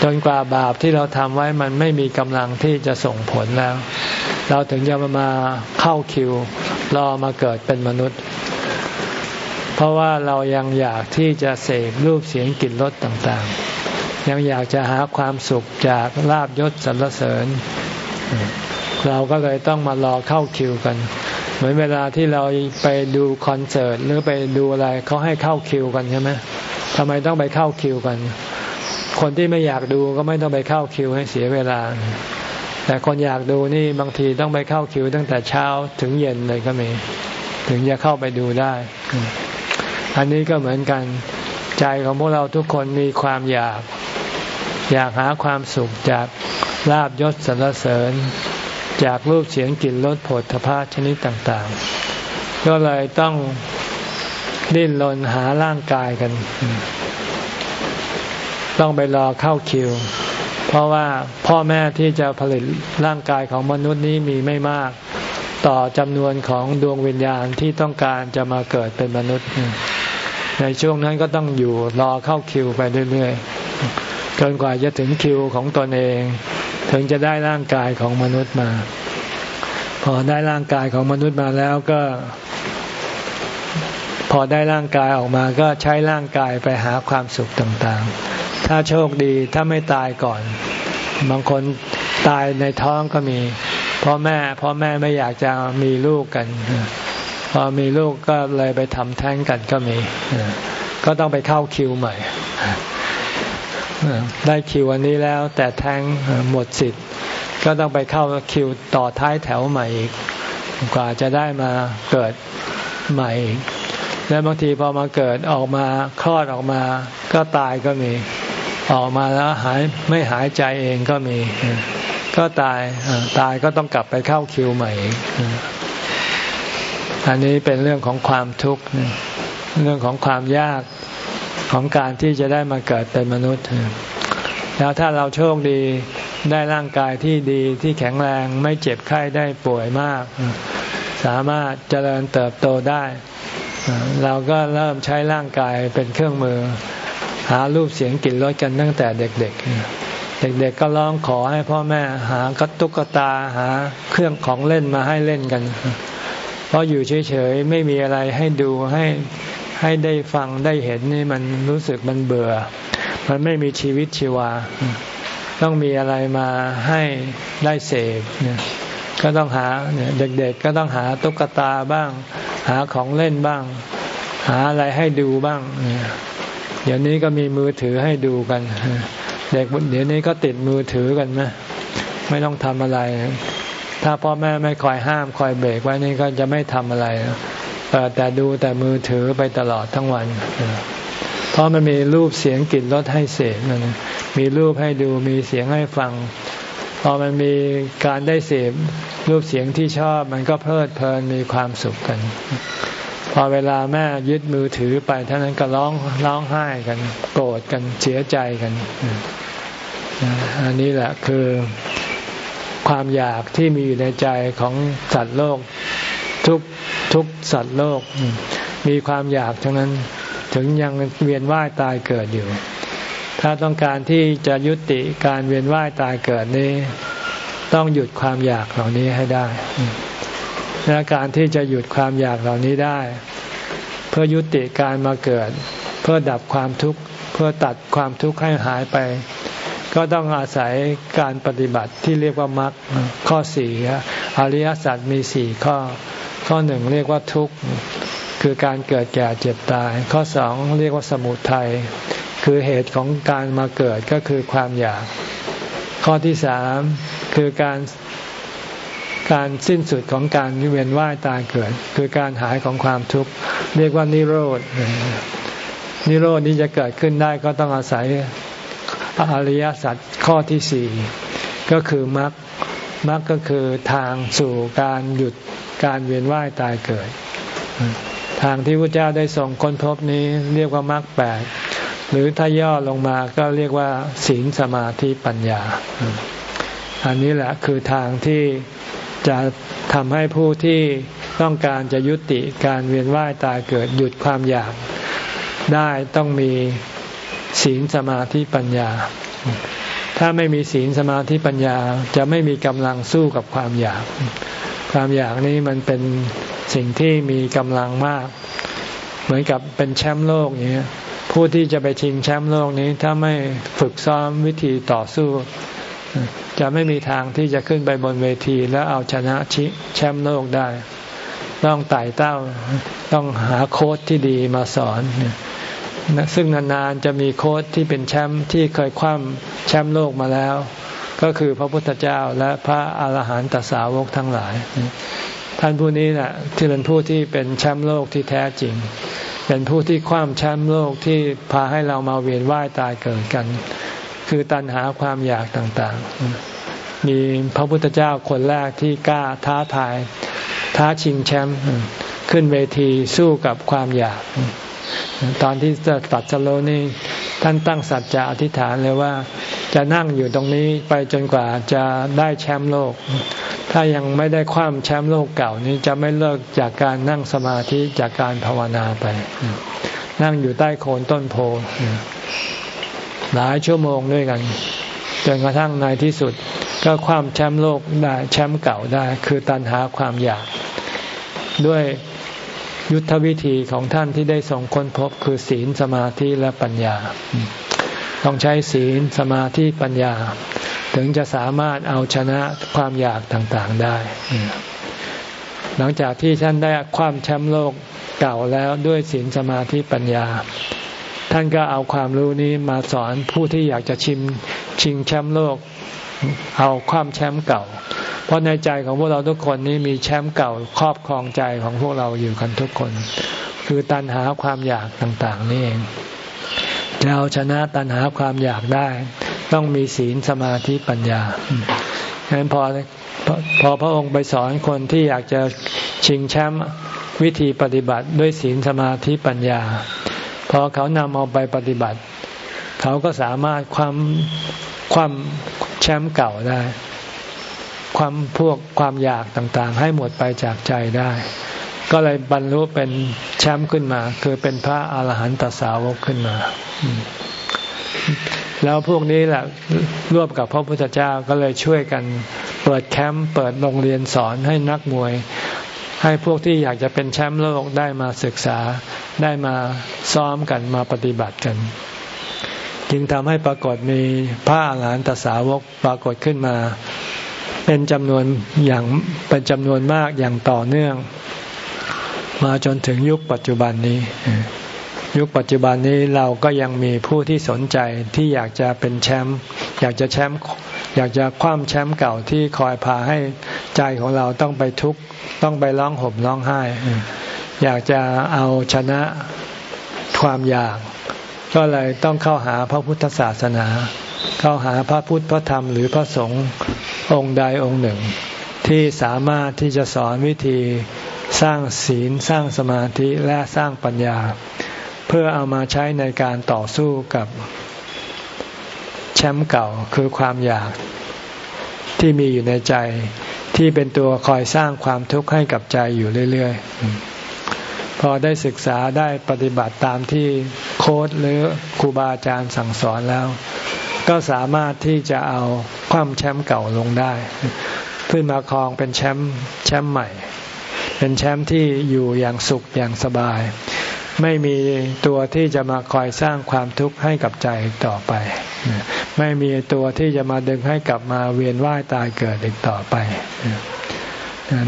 จนกว่าบาปที่เราทำไว้มันไม่มีกำลังที่จะส่งผลแล้ว เราถึงจะมาเข้าคิว รอมาเกิดเป็นมนุษย์ เพราะว่าเรายังอยากที่จะเสพรูปเสียงกลิ่นรสต่างๆ ยังอยากจะหาความสุขจากลาบยศสรรเสริญ เราก็เลยต้องมารอเข้าคิวกัน เหมือนเวลาที่เราไปดูคอนเสิร์ตหรือไปดูอะไรเขาให้เข้าคิวกันใช่ไหมทำไมต้องไปเข้าคิวกัน คนที่ไม่อยากดูก็ไม่ต้องไปเข้าคิวให้เสียเวลา แต่คนอยากดูนี่บางทีต้องไปเข้าคิวตั้งแต่เช้าถึงเย็นเลยก็มี ถึงจะเข้าไปดูได้ อันนี้ก็เหมือนกันใจของพวกเราทุกคนมีความอยาก อยากหาความสุขจากลาบยศสรรเสริญ จากรูปเสียงกลิ่นรสผลทพะชนิดต่างๆ ก็เลยต้องดิ้นรนหาร่างกายกัน ต้องไปรอเข้าคิว เพราะว่าพ่อแม่ที่จะผลิตร่างกายของมนุษย์นี้มีไม่มาก ต่อจำนวนของดวงวิญญาณที่ต้องการจะมาเกิดเป็นมนุษย์ ในช่วงนั้นก็ต้องอยู่รอเข้าคิวไปเรื่อยๆจนกว่าจะถึงคิวของตนเอง ถึงจะได้ร่างกายของมนุษย์มา พอได้ร่างกายของมนุษย์มาแล้วก็ พอได้ร่างกายออกมาก็ใช้ร่างกายไปหาความสุขต่างๆ ถ้าโชคดีถ้าไม่ตายก่อน บางคนตายในท้องก็มีพ่อแม่พ่อแม่ไม่อยากจะมีลูกกัน พอมีลูกก็เลยไปทำแท้งกันก็มี ก็ต้องไปเข้าคิวใหม่ ได้คิวอันนี้แล้ว แต่แทงหมดสิทธิ์ ก็ต้องไปเข้าคิวต่อท้ายแถวใหม่อีก กว่าจะได้มาเกิดใหม่อีกแล้วบางทีพอมาเกิดออกมาคลอดออกมา ก็ตายก็มี ออกมาแล้วหายไม่หายใจเองก็มี ก็ตายตายก็ต้องกลับไปเข้าคิวใหม่อันนี้เป็นเรื่องของความทุกข์เรื่องของความยาก ของการที่จะได้มาเกิดเป็นมนุษย์ แล้วถ้าเราโชคดีได้ร่างกายที่ดีที่แข็งแรงไม่เจ็บไข้ได้ป่วยมาก สามารถเจริญเติบโตได้ เราก็เริ่มใช้ร่างกายเป็นเครื่องมือ หารูปเสียงกลิ่นรสกันตั้งแต่เด็ก ๆเด็กๆก็ร้องขอให้พ่อแม่หากระตุกตาหาเครื่องของเล่นมาให้เล่นกัน เพราะอยู่เฉยๆไม่มีอะไรให้ดูให้ ให้ได้ฟังได้เห็นนี่มันรู้สึกมันเบื่อ มันไม่มีชีวิตชีวา ต้องมีอะไรมาให้ได้เสพเนี่ยก็ต้องหาเด็กๆก็ต้องหาตุ๊กตาบ้าง หาของเล่นบ้าง หาอะไรให้ดูบ้างเดี๋ยวนี้ก็มีมือถือให้ดูกัน เด็กเดี๋ยวนี้ก็ติดมือถือกันไหมไม่ต้องทำอะไร ถ้าพ่อแม่ไม่คอยห้ามคอยเบรกไว้นี่ก็จะไม่ทำอะไร แต่ดูแต่มือถือไปตลอดทั้งวัน เพราะมันมีรูปเสียงกลิ่นรสให้เสพมันมีรูปให้ดูมีเสียงให้ฟัง พอมันมีการได้เสพรูปเสียงที่ชอบมันก็เพลิดเพลินมีความสุขกัน พอเวลาแม่ยึดมือถือไปท่านั้นก็ร้องร้องไห้กัน โกรธกันเสียใจกัน อันนี้แหละคือความอยากที่มีอยู่ในใจของสัตว์โลก ทุกทุกสัตว์โลก มีความอยากทั้งนั้นถึงยังเวียนว่ายตายเกิดอยู่ ถ้าต้องการที่จะยุติการเวียนว่ายตายเกิดนี้ ต้องหยุดความอยากเหล่านี้ให้ได้ และการที่จะหยุดความอยากเหล่านี้ได้ เพื่อยุติการมาเกิด เพื่อดับความทุกข์เพื่อตัดความทุกข์ให้หายไป ก็ต้องอาศัยการปฏิบัติที่เรียกว่ามรรคข้อสี่อริยสัจมีสี่ข้อ ข้อหนึ่งเรียกว่าทุกข์คือการเกิดแก่เจ็บตาย ข้อสองเรียกว่าสมุทัยคือเหตุของการมาเกิดก็คือความอยาก ข้อที่สามคือการการสิ้นสุดของการเวียนว่ายตายเกิด คือการหายของความทุกข์เรียกว่านิโรธนิโรธนี้จะเกิดขึ้นได้ก็ต้องอาศัยอริยสัจข้อที่สี่ก็คือมรรคมรรคก็คือทางสู่การหยุด การเวียนว่ายตายเกิด ทางที่พระเจ้าได้ส่งค้นพบนี้เรียกว่ามรรคแปดหรือถ้าย่อลงมาก็เรียกว่าศีลสมาธิปัญญา อันนี้แหละคือทางที่จะทำให้ผู้ที่ต้องการจะยุติการเวียนว่ายตายเกิดหยุดความอยาก ได้ต้องมีศีลสมาธิปัญญา ถ้าไม่มีศีลสมาธิปัญญาจะไม่มีกำลังสู้กับความอยาก ความอยากนี้มันเป็นสิ่งที่มีกำลังมาก เหมือนกับเป็นแชมป์โลกอย่างนี้ผู้ที่จะไปชิงแชมป์โลกนี้ถ้าไม่ฝึกซ้อมวิธีต่อสู้ จะไม่มีทางที่จะขึ้นไปบนเวทีแล้วเอาชนะชิแชมป์โลกได้ ต้องไต่เต้าต้องหาโค้ดที่ดีมาสอนซึ่งนานๆจะมีโค้ดที่เป็นแชมป์ที่เคยคว้ำแชมป์โลกมาแล้ว ก็คือพระพุทธเจ้าและพระอาหารหันตสาวกทั้งหลาย ท่านผู้นี้แหละที่เป็นผู้ที่เป็นแชมป์โลกที่แท้จริง เป็นผู้ที่คว้าแชมป์โลกที่พาให้เรามาเวียนว่ายตายเกิดกัน คือตัณหาความอยากต่างๆ มีพระพุทธเจ้าคนแรกที่กล้าท้าทาย ท้าชิงแชมป์ขึ้นเวทีสู้กับความอยากตอนที่จะตัดสโลนี่ท่านตั้งสัจจะอธิษฐานเลยว่า จะนั่งอยู่ตรงนี้ไปจนกว่าจะได้แชมป์โลก ถ้ายังไม่ได้คว้าแชมป์โลกเก่านี้จะไม่เลิกจากการนั่งสมาธิจากการภาวนาไป นั่งอยู่ใต้โคนต้นโพหลายชั่วโมงด้วยกันจนกระทั่งในที่สุด ก็ความแชมป์โลกได้แชมป์เก่าได้ คือตันหาความอยาก ด้วยยุทธวิธีของท่านที่ได้ส่งค้นพบคือศีลสมาธิและปัญญา ต้องใช้ศีลสมาธิปัญญา ถึงจะสามารถเอาชนะความอยากต่างๆได้ หลังจากที่ท่านได้ความแชมป์โลกเก่าแล้วด้วยศีลสมาธิปัญญา ท่านก็เอาความรู้นี้มาสอนผู้ที่อยากจะชิมชิงแชมป์โลก เอาความแชมป์เก่า เพราะในใจของพวกเราทุกคนนี้มีแชมป์เก่าครอบครองใจของพวกเราอยู่กันทุกคน คือตัณหาความอยากต่างๆนี่เอง จะเอาชนะตัณหาความอยากได้ ต้องมีศีลสมาธิปัญญาฉะนั้นพอพอพระองค์ไปสอนคนที่อยากจะชิงแชมป์วิธีปฏิบัติด้วยศีลสมาธิปัญญา พอเขานำเอาไปปฏิบัติ เขาก็สามารถความความแชมป์เก่าได้ ความพวกความอยากต่างๆ ให้หมดไปจากใจได้ ก็เลยบรรลุเป็นแชมป์ขึ้นมา คือเป็นพระอาหารหันตสาวกขึ้นมา แล้วพวกนี้แหละร่วมกับพระพุทธเจ้าก็เลยช่วยกัน เปิดแคมป์เปิดโรงเรียนสอนให้นักมวย ให้พวกที่อยากจะเป็นแชมป์โลกได้มาศึกษาได้มาซ้อมกันมาปฏิบัติกัน จึงทำให้ปรากฏมีพระอาหารหันตสาวกปรากฏขึ้นมา เป็นจำนวนอย่างเป็นจำนวนมากอย่างต่อเนื่อง มาจนถึงยุคปัจจุบันนี้ ยุคปัจจุบันนี้เราก็ยังมีผู้ที่สนใจที่อยากจะเป็นแชมป์อยากจะแชมป์อยากจะคว้าแชมป์เก่าที่คอยพาให้ใจของเราต้องไปทุกข์ต้องไปร้องห่มร้องไห้ อยากจะเอาชนะความอยาก ก็เลยต้องเข้าหาพระพุทธศาสนา เข้าหาพระพุทธพระธรรมหรือพระสงฆ์องค์ใดองค์หนึ่ง ที่สามารถที่จะสอนวิธี สร้างศีลสร้างสมาธิและสร้างปัญญา เพื่อเอามาใช้ในการต่อสู้กับแชมป์เก่าคือความอยากที่มีอยู่ในใจที่เป็นตัวคอยสร้างความทุกข์ให้กับใจอยู่เรื่อย ๆ พอได้ศึกษาได้ปฏิบัติตามที่โค้ดหรือครูบาอาจารย์สั่งสอนแล้ว ก็สามารถที่จะเอาคว่ำแชมป์เก่าลงได้ ขึ้นมาครองเป็นแชมป์แชมป์ใหม่ เป็นแชมป์ที่อยู่อย่างสุขอย่างสบาย ไม่มีตัวที่จะมาคอยสร้างความทุกข์ให้กับใจต่อไป ไม่มีตัวที่จะมาดึงให้กลับมาเวียนว่ายตายเกิดอีกต่อไป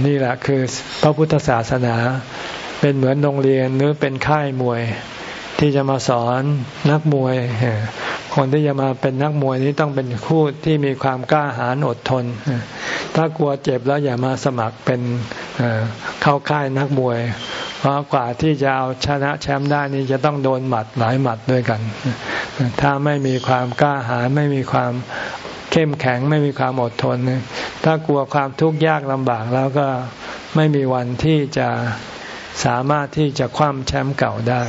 นี่แหละคือพระพุทธศาสนาเป็นเหมือนโรงเรียนหรือเป็นค่ายมวยที่จะมาสอนนักมวย คนที่จะมาเป็นนักมวยนี้ต้องเป็นคู่ที่มีความกล้าหาญอดทน ถ้ากลัวเจ็บแล้วอย่ามาสมัครเป็นเข้าค่ายนักมวย เพราะกว่าที่จะเอาชนะแชมป์ได้นี้จะต้องโดนหมัดหลายหมัดด้วยกัน ถ้าไม่มีความกล้าหาญไม่มีความเข้มแข็งไม่มีความอดทน ถ้ากลัวความทุกข์ยากลำบากแล้วก็ไม่มีวันที่จะสามารถที่จะคว่ำแชมป์เก่าได้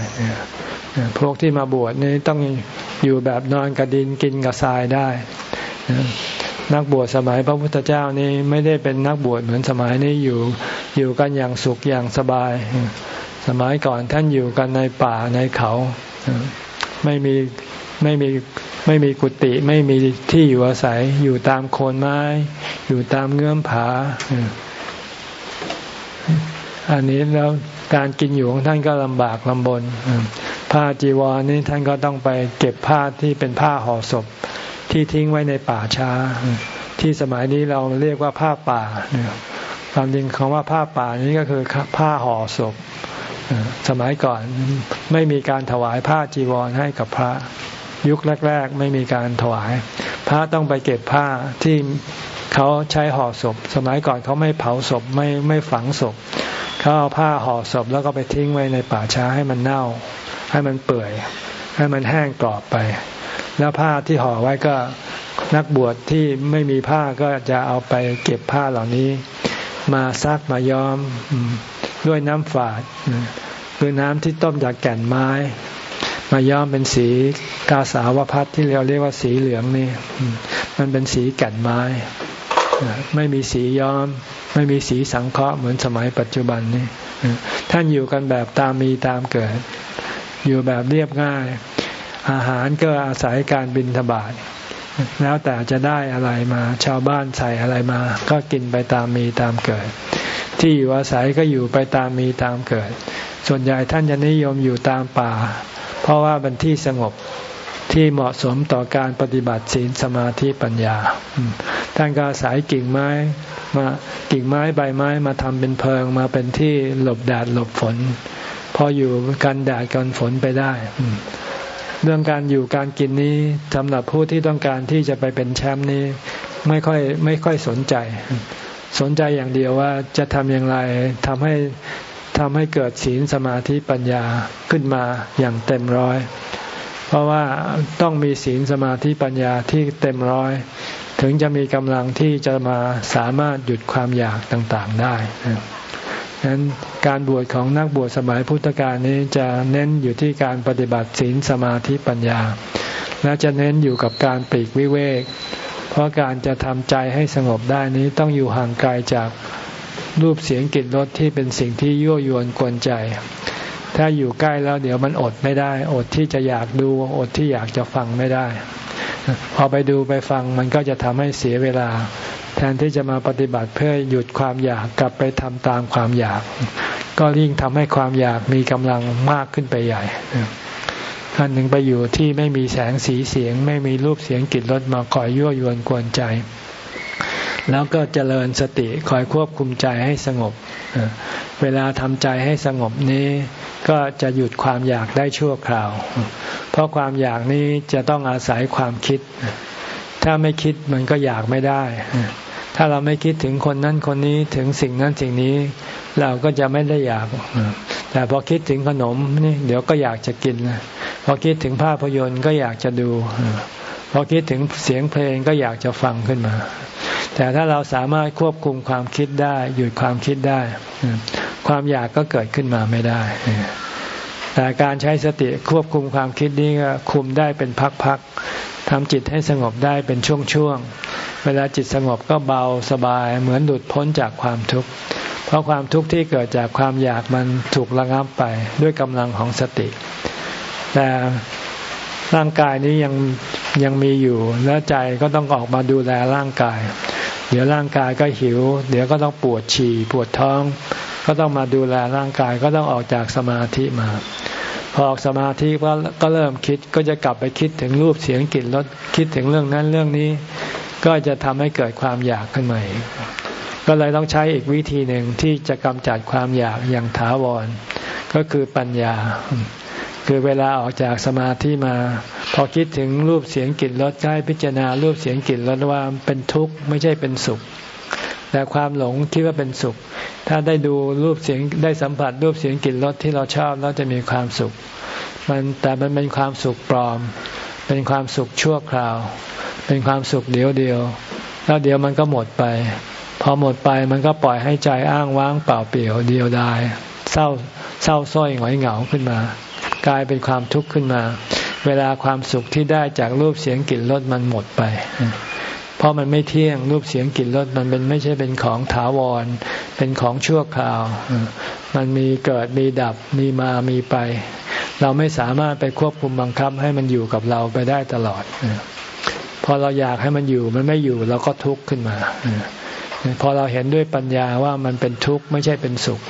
พวกที่มาบวชนี่ต้อง อยู่แบบนอนกระดินกินกระทรายได้ นักบวชสมัยพระพุทธเจ้านี่ไม่ได้เป็นนักบวชเหมือนสมัยนี้อยู่อยู่กันอย่างสุขอย่างสบาย สมัยก่อนท่านอยู่กันในป่าในเขาไม่มีไม่มีไม่มีกุฏิไม่มีที่อยู่อาศัยอยู่ตามโคนไม้ อยู่ตามเงื่อมผา อันนี้แล้วการกินอยู่ของท่านก็ลำบากลำบน ผ้าจีวรนี่ท่านก็ต้องไปเก็บผ้าที่เป็นผ้าห่อศพ ที่ทิ้งไว้ในป่าช้า ที่สมัยนี้เราเรียกว่าผ้าป่าความจริงคำว่าผ้าป่านี้ก็คือผ้าห่อศพ สมัยก่อนไม่มีการถวายผ้าจีวรให้กับพระยุคแรก ๆ ไม่มีการถวาย พระต้องไปเก็บผ้าที่เขาใช้ห่อศพ สมัยก่อนเขาไม่เผาศพไม่ไม่ฝังศพเขาเอาผ้าห่อศพแล้วก็ไปทิ้งไว้ในป่าช้าให้มันเน่า ให้มันเปื่อย ให้มันแห้งกรอบไป แล้วผ้าที่ห่อไว้ก็นักบวชที่ไม่มีผ้าก็จะเอาไปเก็บผ้าเหล่านี้ มาซักมาย้อมด้วยน้ำฝาดคือน้ำที่ต้มจากแก่นไม้ มาย้อมเป็นสีกาสาวพัดที่เราเรียกว่าสีเหลืองนี่ มันเป็นสีแก่นไม้ ไม่มีสีย้อม ไม่มีสีสังเคราะห์เหมือนสมัยปัจจุบันนี่ท่านอยู่กันแบบตามมีตามเกิด อยู่แบบเรียบง่าย อาหารก็อาศัยการบินทบาทแล้วแต่จะได้อะไรมาชาวบ้านใส่อะไรมา ก็กินไปตามมีตามเกิด ที่อยู่อาศัยก็อยู่ไปตามมีตามเกิด ส่วนใหญ่ท่านจะนิยมอยู่ตามป่า เพราะว่าเป็นที่สงบที่เหมาะสมต่อการปฏิบัติศีลสมาธิปัญญา ท่านก็อาศัยกิ่งไม้มากิ่งไม้ใบไม้มาทำเป็นเพิงมาเป็นที่หลบแดดหลบฝน ออยู่กันแดดกันฝนไปได้ เรื่องการอยู่การกินนี้สำหรับผู้ที่ต้องการที่จะไปเป็นแชมป์นี้ ไม่ค่อยไม่ค่อยสนใจ สนใจอย่างเดียวว่าจะทำอย่างไรทำให้ทำให้เกิดศีลสมาธิปัญญาขึ้นมาอย่างเต็มร้อย เพราะว่าต้องมีศีลสมาธิปัญญาที่เต็มร้อย ถึงจะมีกำลังที่จะมาสามารถหยุดความอยากต่างๆได้ ฉะนั้นการบวชของนักบวชสมัยพุทธกาลนี้จะเน้นอยู่ที่การปฏิบัติศีลสมาธิปัญญา และจะเน้นอยู่กับการปีกวิเวก เพราะการจะทำใจให้สงบได้นี้ต้องอยู่ห่างไกลจากรูปเสียงกลิ่นรสที่เป็นสิ่งที่ยั่วยวนกวนใจ ถ้าอยู่ใกล้แล้วเดี๋ยวมันอดไม่ได้ อดที่จะอยากดูอดที่อยากจะฟังไม่ได้ พอไปดูไปฟังมันก็จะทำให้เสียเวลา แทนที่จะมาปฏิบัติเพื่อหยุดความอยากกลับไปทำตามความอยาก ก็ยิ่งทำให้ความอยากมีกำลังมากขึ้นไปใหญ่ท่านหนึ่งไปอยู่ที่ไม่มีแสงสีเสียง ไม่มีรูปเสียงกลิ่นรสมาคอยยั่วยวนกวนใจ แล้วก็เจริญสติคอยควบคุมใจให้สงบ เวลาทำใจให้สงบนี้ ก็จะหยุดความอยากได้ชั่วคราว เพราะความอยากนี้จะต้องอาศัยความคิด ถ้าไม่คิดมันก็อยากไม่ได้ ถ้าเราไม่คิดถึงคนนั้นคนนี้ถึงสิ่งนั้นสิ่งนี้ เราก็จะไม่ได้อยาก แต่พอคิดถึงขนมนี่เดี๋ยวก็อยากจะกินพอคิดถึงภาพยนตร์ก็อยากจะดูพอคิดถึงเสียงเพลงก็อยากจะฟังขึ้นมา แต่ถ้าเราสามารถควบคุมความคิดได้หยุดความคิดได้ ความอยากก็เกิดขึ้นมาไม่ได้ แต่การใช้สติควบคุมความคิดนี้ก็คุมได้เป็นพัก ทำจิตให้สงบได้เป็นช่วงๆ เวลาจิตสงบก็เบาสบายเหมือนหลุดพ้นจากความทุกข์ เพราะความทุกข์ที่เกิดจากความอยากมันถูกระงับไปด้วยกำลังของสติ แต่ร่างกายนี้ยังยังมีอยู่แล้วใจก็ต้องออกมาดูแลร่างกาย เดี๋ยวร่างกายก็หิว เดี๋ยวก็ต้องปวดฉี่ปวดท้อง ก็ต้องมาดูแลร่างกายก็ต้องออกจากสมาธิมา พอออกสมาธิก็ก็เริ่มคิดก็จะกลับไปคิดถึงรูปเสียงกลิ่นรสคิดถึงเรื่องนั้นเรื่องนี้ ก็จะทำให้เกิดความอยากขึ้นมาอีกก็เลยต้องใช้อีกวิธีหนึ่งที่จะกำจัดความอยากอย่างถาวร ก็คือปัญญา คือเวลาออกจากสมาธิมา พอคิดถึงรูปเสียงกลิ่นรสใช้พิจารณารูปเสียงกลิ่นรสว่าเป็นทุกข์ไม่ใช่เป็นสุข แต่ความหลงคิดว่าเป็นสุข ถ้าได้ดูรูปเสียงได้สัมผัสรูปเสียงกลิ่นรสที่เราชอบแล้วจะมีความสุข มันแต่มันเป็นความสุขปลอม เป็นความสุขชั่วคราว เป็นความสุขเดียวเดียว แล้วเดี๋ยวมันก็หมดไป พอหมดไปมันก็ปล่อยให้ใจอ้างว้างเปล่าเปลี่ยวเดียวดายเศร้าเศร้าส้อยหงอยเหงาขึ้นมา กลายเป็นความทุกข์ขึ้นมา เวลาความสุขที่ได้จากรูปเสียงกลิ่นรสมันหมดไป เพราะมันไม่เที่ยงรูปเสียงกลิ่นรสมันเป็นไม่ใช่เป็นของถาวร เป็นของชั่วคราว มันมีเกิดมีดับมีมามีไป เราไม่สามารถไปควบคุมบังคับให้มันอยู่กับเราไปได้ตลอดพอเราอยากให้มันอยู่มันไม่อยู่เราก็ทุกข์ขึ้นมาพอเราเห็นด้วยปัญญาว่ามันเป็นทุกข์ไม่ใช่เป็นสุข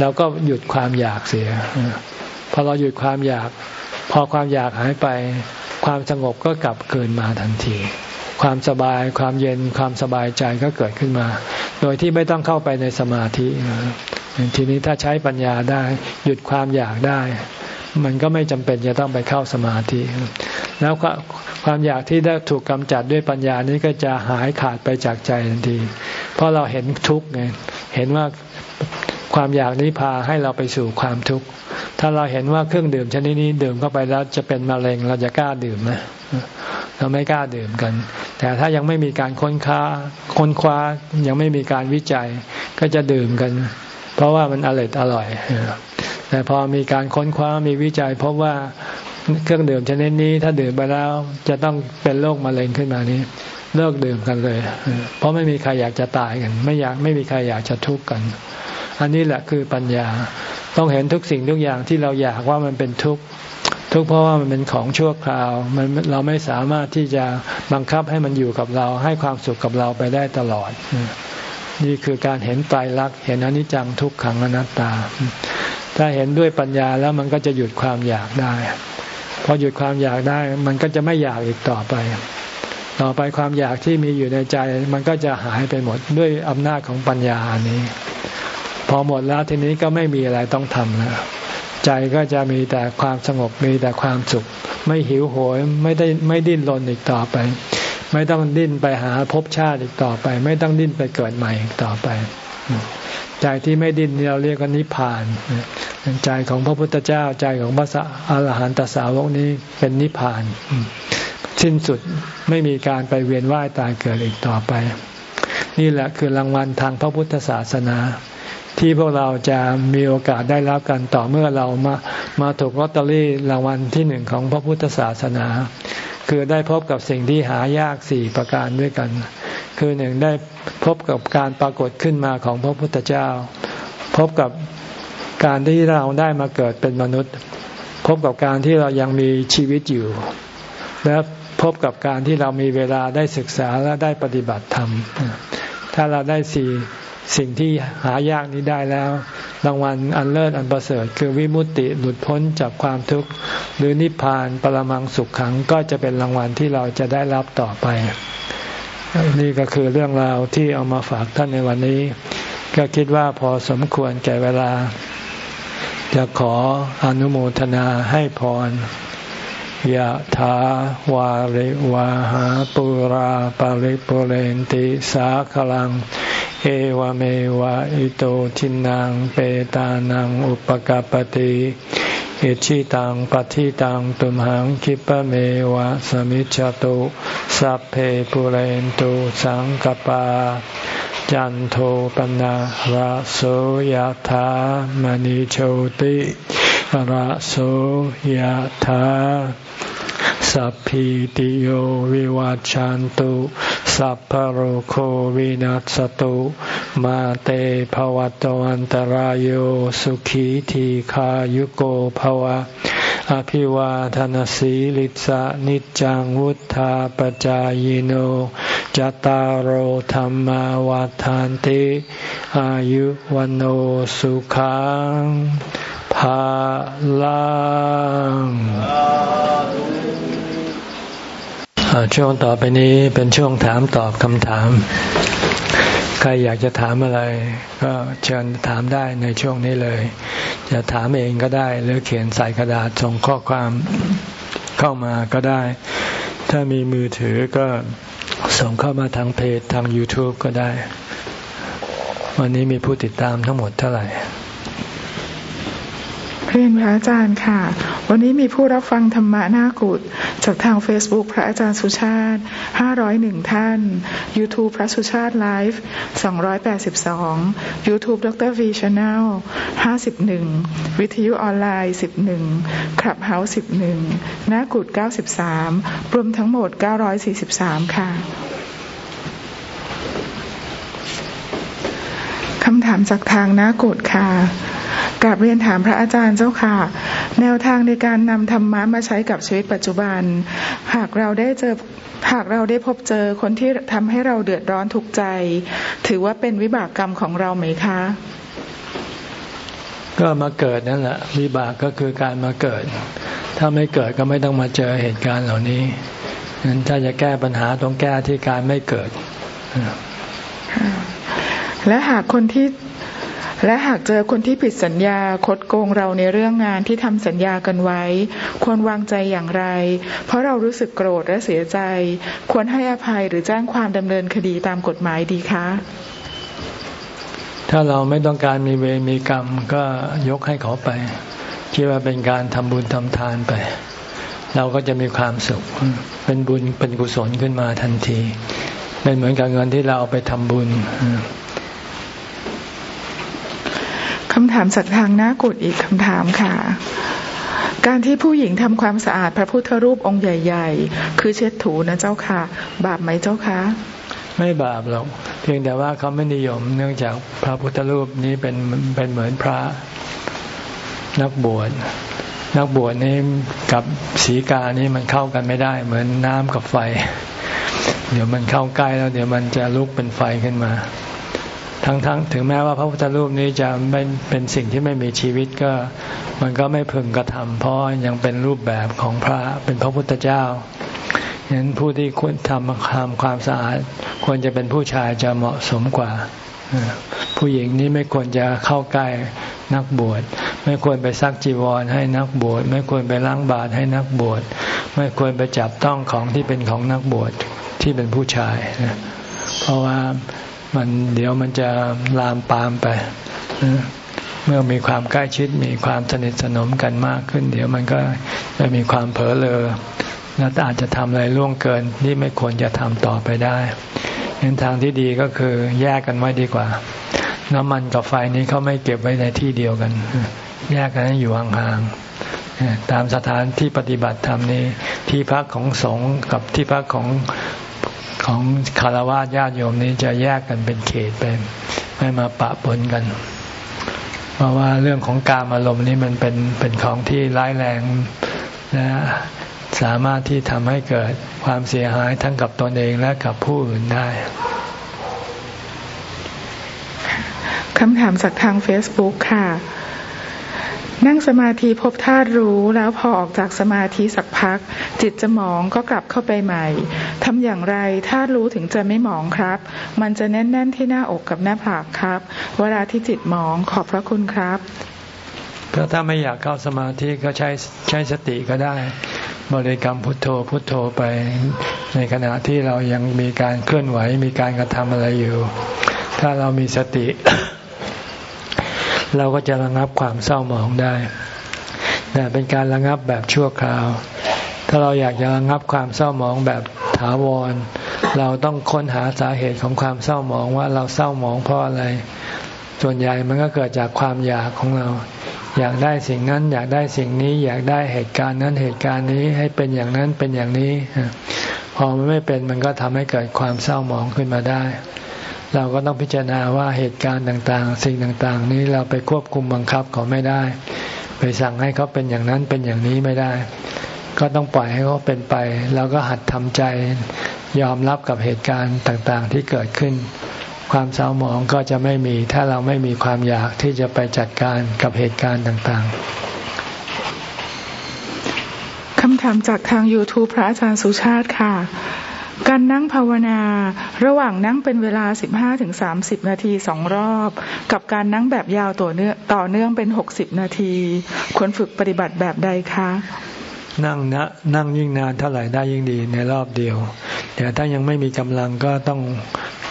เราก็หยุดความอยากเสียพอเราหยุดความอยาก พอความอยากหายไป ความสงบก็กลับเกินมาทันที ความสบาย ความเย็นความสบายใจก็เกิดขึ้นมา โดยที่ไม่ต้องเข้าไปในสมาธิทีนี้ถ้าใช้ปัญญาได้ หยุดความอยากได้ มันก็ไม่จำเป็นจะต้องไปเข้าสมาธิ แล้วความอยากที่ได้ถูกกำจัดด้วยปัญญานี้ก็จะหายขาดไปจากใจทันที เพราะเราเห็นทุกข์ไงเห็นว่าความอยากนี้พาให้เราไปสู่ความทุกข์ ถ้าเราเห็นว่าเครื่องดื่มชนิดนี้ดื่มเข้าไปแล้วจะเป็นมะเร็งเราจะกล้าดื่มไหม เราไม่กล้าดื่มกัน แต่ถ้ายังไม่มีการค้นคว้าค้นคว้ายังไม่มีการวิจัยก็จะดื่มกัน เพราะว่ามันอร่อยอร่อยแต่พอมีการค้นคว้ามีวิจัยพบว่าเครื่องดื่มชนิดนี้ถ้าดื่มไปแล้วจะต้องเป็นโรคมะเร็งขึ้นมานี้ เลิกดื่มกันเลย เพราะไม่มีใครอยากจะตายกัน ไม่อยากไม่มีใครอยากจะทุกข์กัน อันนี้แหละคือปัญญา ต้องเห็นทุกสิ่งทุกอย่างที่เราอยากว่ามันเป็นทุกข์ ทุกข์เพราะว่ามันเป็นของชั่วคราว มันเราไม่สามารถที่จะบังคับให้มันอยู่กับเรา ให้ความสุขกับเราไปได้ตลอด นี่คือการเห็นไตายรักษณ์เห็นอนิจจังทุกขังอนัตตา ถ้าเห็นด้วยปัญญาแล้วมันก็จะหยุดความอยากได้ พอหยุดความอยากได้ มันก็จะไม่อยากอีกต่อไป ต่อไปความอยากที่มีอยู่ในใจ มันก็จะหายไปหมดด้วยอำนาจของปัญญานี้ พอหมดแล้วทีนี้ก็ไม่มีอะไรต้องทำแล้ว ใจก็จะมีแต่ความสงบมีแต่ความสุข ไม่หิวโหยไม่ได้ไม่ดิ้นรนอีกต่อไป ไม่ต้องดิ้นไปหาภพชาติอีกต่อไป ไม่ต้องดิ้นไปเกิดใหม่อีกต่อไป ใจที่ไม่ดิ้นเราเรียกว่านิพพาน ใจของพระพุทธเจ้าใจของพระอรหันตสาวกนี้เป็นนิพพานสิ้นสุดไม่มีการไปเวียนว่ายตายเกิดอีกต่อไป นี่แหละคือรางวัลทางพระพุทธศาสนา ที่พวกเราจะมีโอกาสได้รับกันต่อเมื่อเรามามาถูกลอตเตอรี่รางวัลที่หนึ่งของพระพุทธศาสนา คือได้พบกับสิ่งที่หายากสี่ประการด้วยกัน คือหนึ่งได้พบกับการปรากฏขึ้นมาของพระพุทธเจ้า พบกับการที่เราได้มาเกิดเป็นมนุษย์ พบกับการที่เรายังมีชีวิตอยู่ และพบกับการที่เรามีเวลาได้ศึกษาและได้ปฏิบัติธรรม ถ้าเราได้สี่ สิ่งที่หายากนี้ได้แล้ว รางวัลอันเลิศอันประเสริฐ คือวิมุตติหลุดพ้นจากความทุกข์ หรือนิพพานปรมังสุขขังก็จะเป็นรางวัลที่เราจะได้รับต่อไป นี่ก็คือเรื่องราวที่เอามาฝากท่านในวันนี้ ก็คิดว่าพอสมควรแก่เวลา จะขออนุโมทนาให้พรยะถาวาริวาหาปุราปาริปุเรนติสาคลัง เอวเมวะอิโตทินังเปตานังอุปกปติอิชิตังปฏิตังตุมหังคิปะเมวะสมิจจตุสัพเพปุเรนตุสังกปา จันโทปนะระโสยธามณิโชติระโสยธาสัพพิติโยวิวัจจันตุ สัพพโรโควินัสตุ มาเตภวัตวันตารโยสุขีทีขายุโกภวะ อภิวาทนสีลิสะนิจังวุธาปจายโนจตารโหธรรมวาทานติ อายุวันโอสุขังภาลัง ช่วงต่อไปนี้เป็นช่วงถามตอบคำถาม ใครอยากจะถามอะไร ก็เชิญถามได้ในช่วงนี้เลย จะถามเองก็ได้ หรือเขียนใส่กระดาษส่งข้อความเข้ามาก็ได้ ถ้ามีมือถือก็ส่งเข้ามาทางเพจทาง YouTube ก็ได้ วันนี้มีผู้ติดตามทั้งหมดเท่าไหร่ รียนพระอาจารย์ค่ะ วันนี้มีผู้รับฟังธรรมะหน้ากุดจากทาง Facebook พระอาจารย์สุชาติ 501 ท่าน YouTube พระสุชาติไลฟ์282 YouTube ดร V Channel 51 วิทยุออนไลน์ 11คลับเฮาส์11หน้ากุด93 รวมทั้งหมด 943 ค่ะคำถามจากทางหน้ากุดค่ะ กราบเรียนถามพระอาจารย์เจ้าค่ะ แนวทางในการนำธรรมะมาใช้กับชีวิตปัจจุบัน หากเราได้เจอหากเราได้พบเจอคนที่ทำให้เราเดือดร้อนทุกใจ ถือว่าเป็นวิบากกรรมของเราไหมคะ ก็มาเกิดนั่นแหละวิบากก็คือการมาเกิด ถ้าไม่เกิดก็ไม่ต้องมาเจอเหตุการณ์เหล่านี้นั้นถ้าจะแก้ปัญหาต้องแก้ที่การไม่เกิดและหากคนที่ และหากเจอคนที่ผิดสัญญาคดโกงเราในเรื่องงานที่ทำสัญญากันไว้ ควรวางใจอย่างไร เพราะเรารู้สึกโกรธและเสียใจ ควรให้อภัยหรือแจ้งความดำเนินคดีตามกฎหมายดีคะ ถ้าเราไม่ต้องการมีเวรมีกรรมก็ยกให้เขาไป คิดว่าเป็นการทำบุญทำทานไป เราก็จะมีความสุข เป็นบุญเป็นกุศลขึ้นมาทันทีเป็นเหมือนกับเงินที่เราเอาไปทำบุญ คำถามจากทางหน้ากุดอีกคำถามค่ะ การที่ผู้หญิงทำความสะอาดพระพุทธรูปองค์ใหญ่ ๆ คือเช็ดถูนะเจ้าค่ะ บาปไหมเจ้าคะไม่บาปหรอกเพียงแต่ว่าเขาไม่นิยม เนื่องจากพระพุทธรูปนี้เป็นเป็นเหมือนพระนักบวชนักบวชนี้กับศีกานี้มันเข้ากันไม่ได้ เหมือนน้ำกับไฟ เดี๋ยวมันเข้าใกล้แล้ว เดี๋ยวมันจะลุกเป็นไฟขึ้นมา ทั้งๆถึงแม้ว่าพระพุทธรูปนี้จะไม่เป็นสิ่งที่ไม่มีชีวิตก็มันก็ไม่พึงกระทำเพราะยังเป็นรูปแบบของพระเป็นพระพุทธเจ้าฉะนั้นผู้ที่ควรทำทำความสะอาดควรจะเป็นผู้ชายจะเหมาะสมกว่า ผู้หญิงนี้ไม่ควรจะเข้าใกล้นักบวช ไม่ควรไปซักจีวรให้นักบวช ไม่ควรไปล้างบาตรให้นักบวช ไม่ควรไปจับต้องของที่เป็นของนักบวชที่เป็นผู้ชาย เพราะว่า มันเดี๋ยวมันจะลามปามไปเมื่อมีความใกล้ชิดมีความสนิทสนมกันมากขึ้น เดี๋ยวมันก็จะมีความเผลอเลอแล้วอาจจะทำอะไรล่วงเกินที่ไม่ควรจะทำต่อไปได้เห็นทางที่ดีก็คือแยกกันไว้ดีกว่า น้ำมันกับไฟนี้เขาไม่เก็บไว้ในที่เดียวกัน แยกกันอยู่ห่างๆตามสถานที่ปฏิบัติธรรมนี้ ที่พักของสงฆ์กับที่พักของ ของคารวะญาติโยมนี้จะแยกกันเป็นเขตไปไม่มาปะปนกัน เพราะว่าเรื่องของการอารมณ์นี้มันเป็นเป็นของที่ร้ายแรงนะสามารถที่ทำให้เกิดความเสียหายทั้งกับตนเองและกับผู้อื่นได้คำถามจากทาง Facebook ค่ะ นั่งสมาธิพบธาตุรู้แล้วพอออกจากสมาธิสักพัก จิตจะหมองก็กลับเข้าไปใหม่ทำอย่างไรธาตุรู้ถึงจะไม่หมองครับ มันจะแน่นๆที่หน้าอกกับหน้าผากครับ เวลาที่จิตหมองขอบพระคุณครับก็ถ้าไม่อยากเข้าสมาธิก็ใช้ใช้สติก็ได้ บริกรรมพุทโธพุทโธไป ในขณะที่เรายังมีการเคลื่อนไหวมีการกระทำอะไรอยู่ ถ้าเรามีสติ เราก็จะระงับความเศร้าหมองได้แต่เป็นการระงับแบบชั่วคราว ถ้าเราอยากจะระงับความเศร้าหมองแบบถาวร เราต้องค้นหาสาเหตุของความเศร้าหมองว่าเราเศร้าหมองเพราะอะไร ส่วนใหญ่มันก็เกิดจากความอยากของเรา อยากได้สิ่งนั้น อยากได้สิ่งนี้ อยากได้เหตุการณ์นั้นเหตุการณ์นี้ให้เป็นอย่างนั้นเป็นอย่างนี้ พอมันไม่เป็นมันก็ทำให้เกิดความเศร้าหมองขึ้นมาได้ เราก็ต้องพิจารณาว่าเหตุการณ์ต่างๆ สิ่งต่างๆ นี้เราไปควบคุมบังคับเขาไม่ได้ ไปสั่งให้เขาเป็นอย่างนั้นเป็นอย่างนี้ไม่ได้ ก็ต้องปล่อยให้เขาเป็นไปแล้วก็หัดทำใจยอมรับกับเหตุการณ์ต่างๆ ที่เกิดขึ้น ความเศร้าหมองก็จะไม่มี ถ้าเราไม่มีความอยากที่จะไปจัดการกับเหตุการณ์ต่างๆคำถามจากทาง YouTube พระอาจารย์สุชาติค่ะ การนั่งภาวนา ระหว่างนั่งเป็นเวลา 15-30 นาทีสองรอบ กับการนั่งแบบยาวต่อเนื่องต่อเนื่องเป็น 60 นาที ควรฝึกปฏิบัติแบบใดคะ นั่งนะนั่งยิ่งนานเท่าไหร่ได้ยิ่งดีในรอบเดียว แต่ถ้ายังไม่มีกำลังก็ต้อง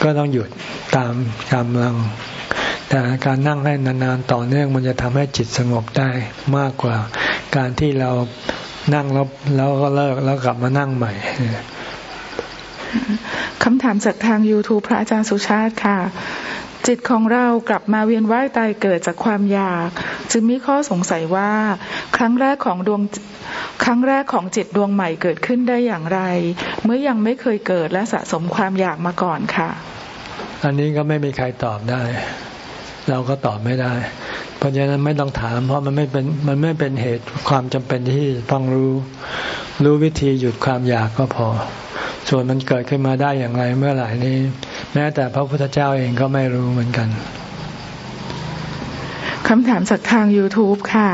ก็ต้องหยุดตามกำลัง แต่การนั่งให้นานๆต่อเนื่องมันจะทำให้จิตสงบได้มากกว่า การที่เรานั่งแล้วแล้วก็เลิกแล้วกลับมานั่งใหม่ คำถามจากทาง YouTube พระอาจารย์สุชาติค่ะ จิตของเรากลับมาเวียนว่ายตายเกิดจากความอยาก จึงมีข้อสงสัยว่า ครั้งแรกของดวงครั้งแรกของจิตดวงใหม่เกิดขึ้นได้อย่างไร เมื่อยังไม่เคยเกิดและสะสมความอยากมาก่อนค่ะ อันนี้ก็ไม่มีใครตอบได้ เราก็ตอบไม่ได้ เพราะฉะนั้นไม่ต้องถาม เพราะมันไม่เป็นมันไม่เป็นเหตุความจำเป็นที่ต้องรู้ รู้วิธีหยุดความอยากก็พอ ส่วนมันเกิดขึ้นมาได้อย่างไรเมื่อไหร่นี้ แม้แต่พระพุทธเจ้าเองก็ไม่รู้เหมือนกันคำถามจากทาง YouTube ค่ะ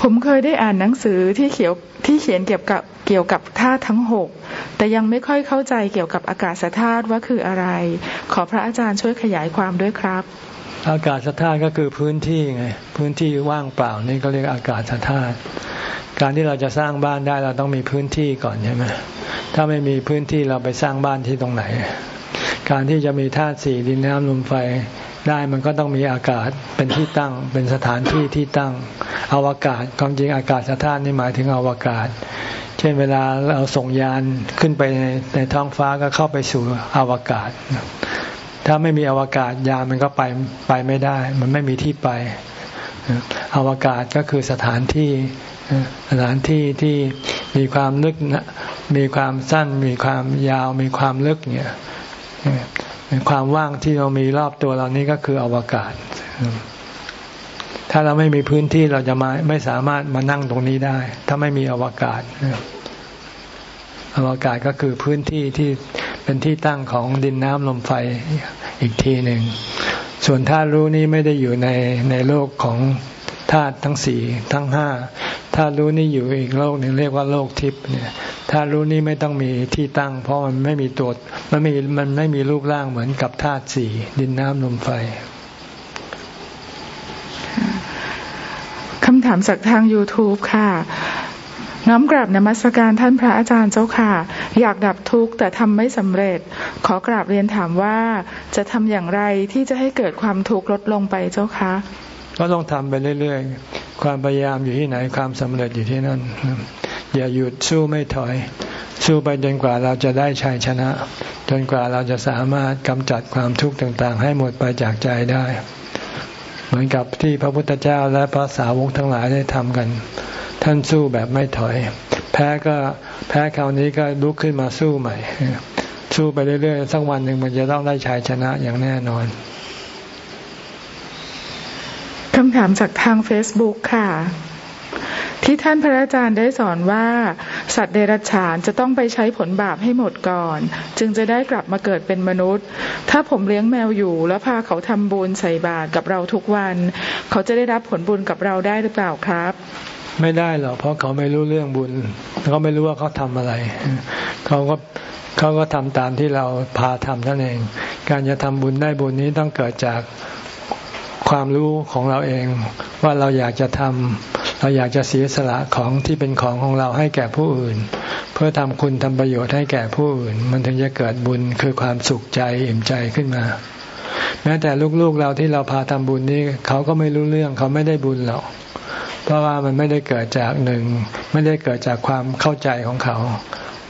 ผมเคยได้อ่านหนังสือที่เขียวที่เขียนเกี่ยวกับเกี่ยวกับธาตุทั้งหก แต่ยังไม่ค่อยเข้าใจเกี่ยวกับอากาศธาตุว่าคืออะไร ขอพระอาจารย์ช่วยขยายความด้วยครับ อากาศธาตุก็คือพื้นที่ไงพื้นที่ว่างเปล่านี่ก็เรียกอากาศธาตุการที่เราจะสร้างบ้านได้เราต้องมีพื้นที่ก่อนใช่ไหมถ้าไม่มีพื้นที่เราไปสร้างบ้านที่ตรงไหน การที่จะมีธาตุสี่ดินน้ำลมไฟได้มันก็ต้องมีอากาศเป็นที่ตั้งเป็นสถานที่ที่ตั้งอวกาศความจริงอากาศธาตุนี่หมายถึงอวกาศ เช่นเวลาเราส่งยานขึ้นไปในในท้องฟ้าก็เข้าไปสู่อวกาศ ถ้าไม่มีอวกาศยานมันก็ไปไปไม่ได้ มันไม่มีที่ไป อวกาศก็คือสถานที่สถานที่ที่มีความลึกมีความสั้น มีความยาว มีความลึกเนี่ยความว่างที่เรามีรอบตัวเรานี้ก็คืออวกาศ ถ้าเราไม่มีพื้นที่เราจะมาไม่สามารถมานั่งตรงนี้ได้ ถ้าไม่มีอวกาศ อวกาศก็คือพื้นที่ที่ เป็นที่ตั้งของดินน้ำลมไฟอีกทีหนึ่ง ส่วนธาตุรู้นี้ไม่ได้อยู่ในในโลกของธาตุทั้งสี่ทั้งห้าธาตุรู้นี่อยู่อีกโลกหนึ่งเรียกว่าโลกทิพย์เนี่ยธาตุรู้นี่ไม่ต้องมีที่ตั้ง เพราะมันไม่มีตัวมันไม่มันไม่มีรูปร่างเหมือนกับธาตุสี่ดินน้ำลมไฟคำถามจากทาง YouTube ค่ะ น้อมกราบนมัสการท่านพระอาจารย์เจ้าค่ะ อยากดับทุกข์แต่ทำไม่สำเร็จ ขอกราบเรียนถามว่าจะทำอย่างไรที่จะให้เกิดความทุกข์ลดลงไปเจ้าคะก็ต้องทำไปเรื่อยๆ ความพยายามอยู่ที่ไหนความสำเร็จอยู่ที่นั่น อย่าหยุดสู้ไม่ถอย สู้ไปจนกว่าเราจะได้ชัยชนะ จนกว่าเราจะสามารถกำจัดความทุกข์ต่างๆ ให้หมดไปจากใจได้ เหมือนกับที่พระพุทธเจ้าและพระสาวกทั้งหลายได้ทำกัน ท่านสู้แบบไม่ถอย แพ้ก็แพ้คราวนี้ก็ลุกขึ้นมาสู้ใหม่ สู้ไปเรื่อยๆสักวันหนึ่งมันจะต้องได้ชัยชนะอย่างแน่นอนคำถามจากทาง Facebook ค่ะที่ท่านพระอาจารย์ได้สอนว่า สัตว์เดรัจฉานจะต้องไปใช้ผลบาปให้หมดก่อน จึงจะได้กลับมาเกิดเป็นมนุษย์ ถ้าผมเลี้ยงแมวอยู่ แล้วพาเขาทำบุญใส่บาตรกับเราทุกวัน เขาจะได้รับผลบุญกับเราได้หรือเปล่าครับ ไม่ได้หรอกเพราะเขาไม่รู้เรื่องบุญเขาไม่รู้ว่าเขาทำอะไร เขาก็เขาก็ทำตามที่เราพาทำนั่นเอง การจะทำบุญได้บุญนี้ต้องเกิดจากความรู้ของเราเอง ว่าเราอยากจะทำเราอยากจะเสียสละของที่เป็นของของเราให้แก่ผู้อื่น เพื่อทำคุณทำประโยชน์ให้แก่ผู้อื่น มันถึงจะเกิดบุญคือความสุขใจอิ่มใจขึ้นมา แม้แต่ลูกๆเราที่เราพาทำบุญนี้เขาก็ไม่รู้เรื่องเขาไม่ได้บุญหรอก เพราะว่ามันไม่ได้เกิดจากหนึ่งไม่ได้เกิดจากความเข้าใจของเขา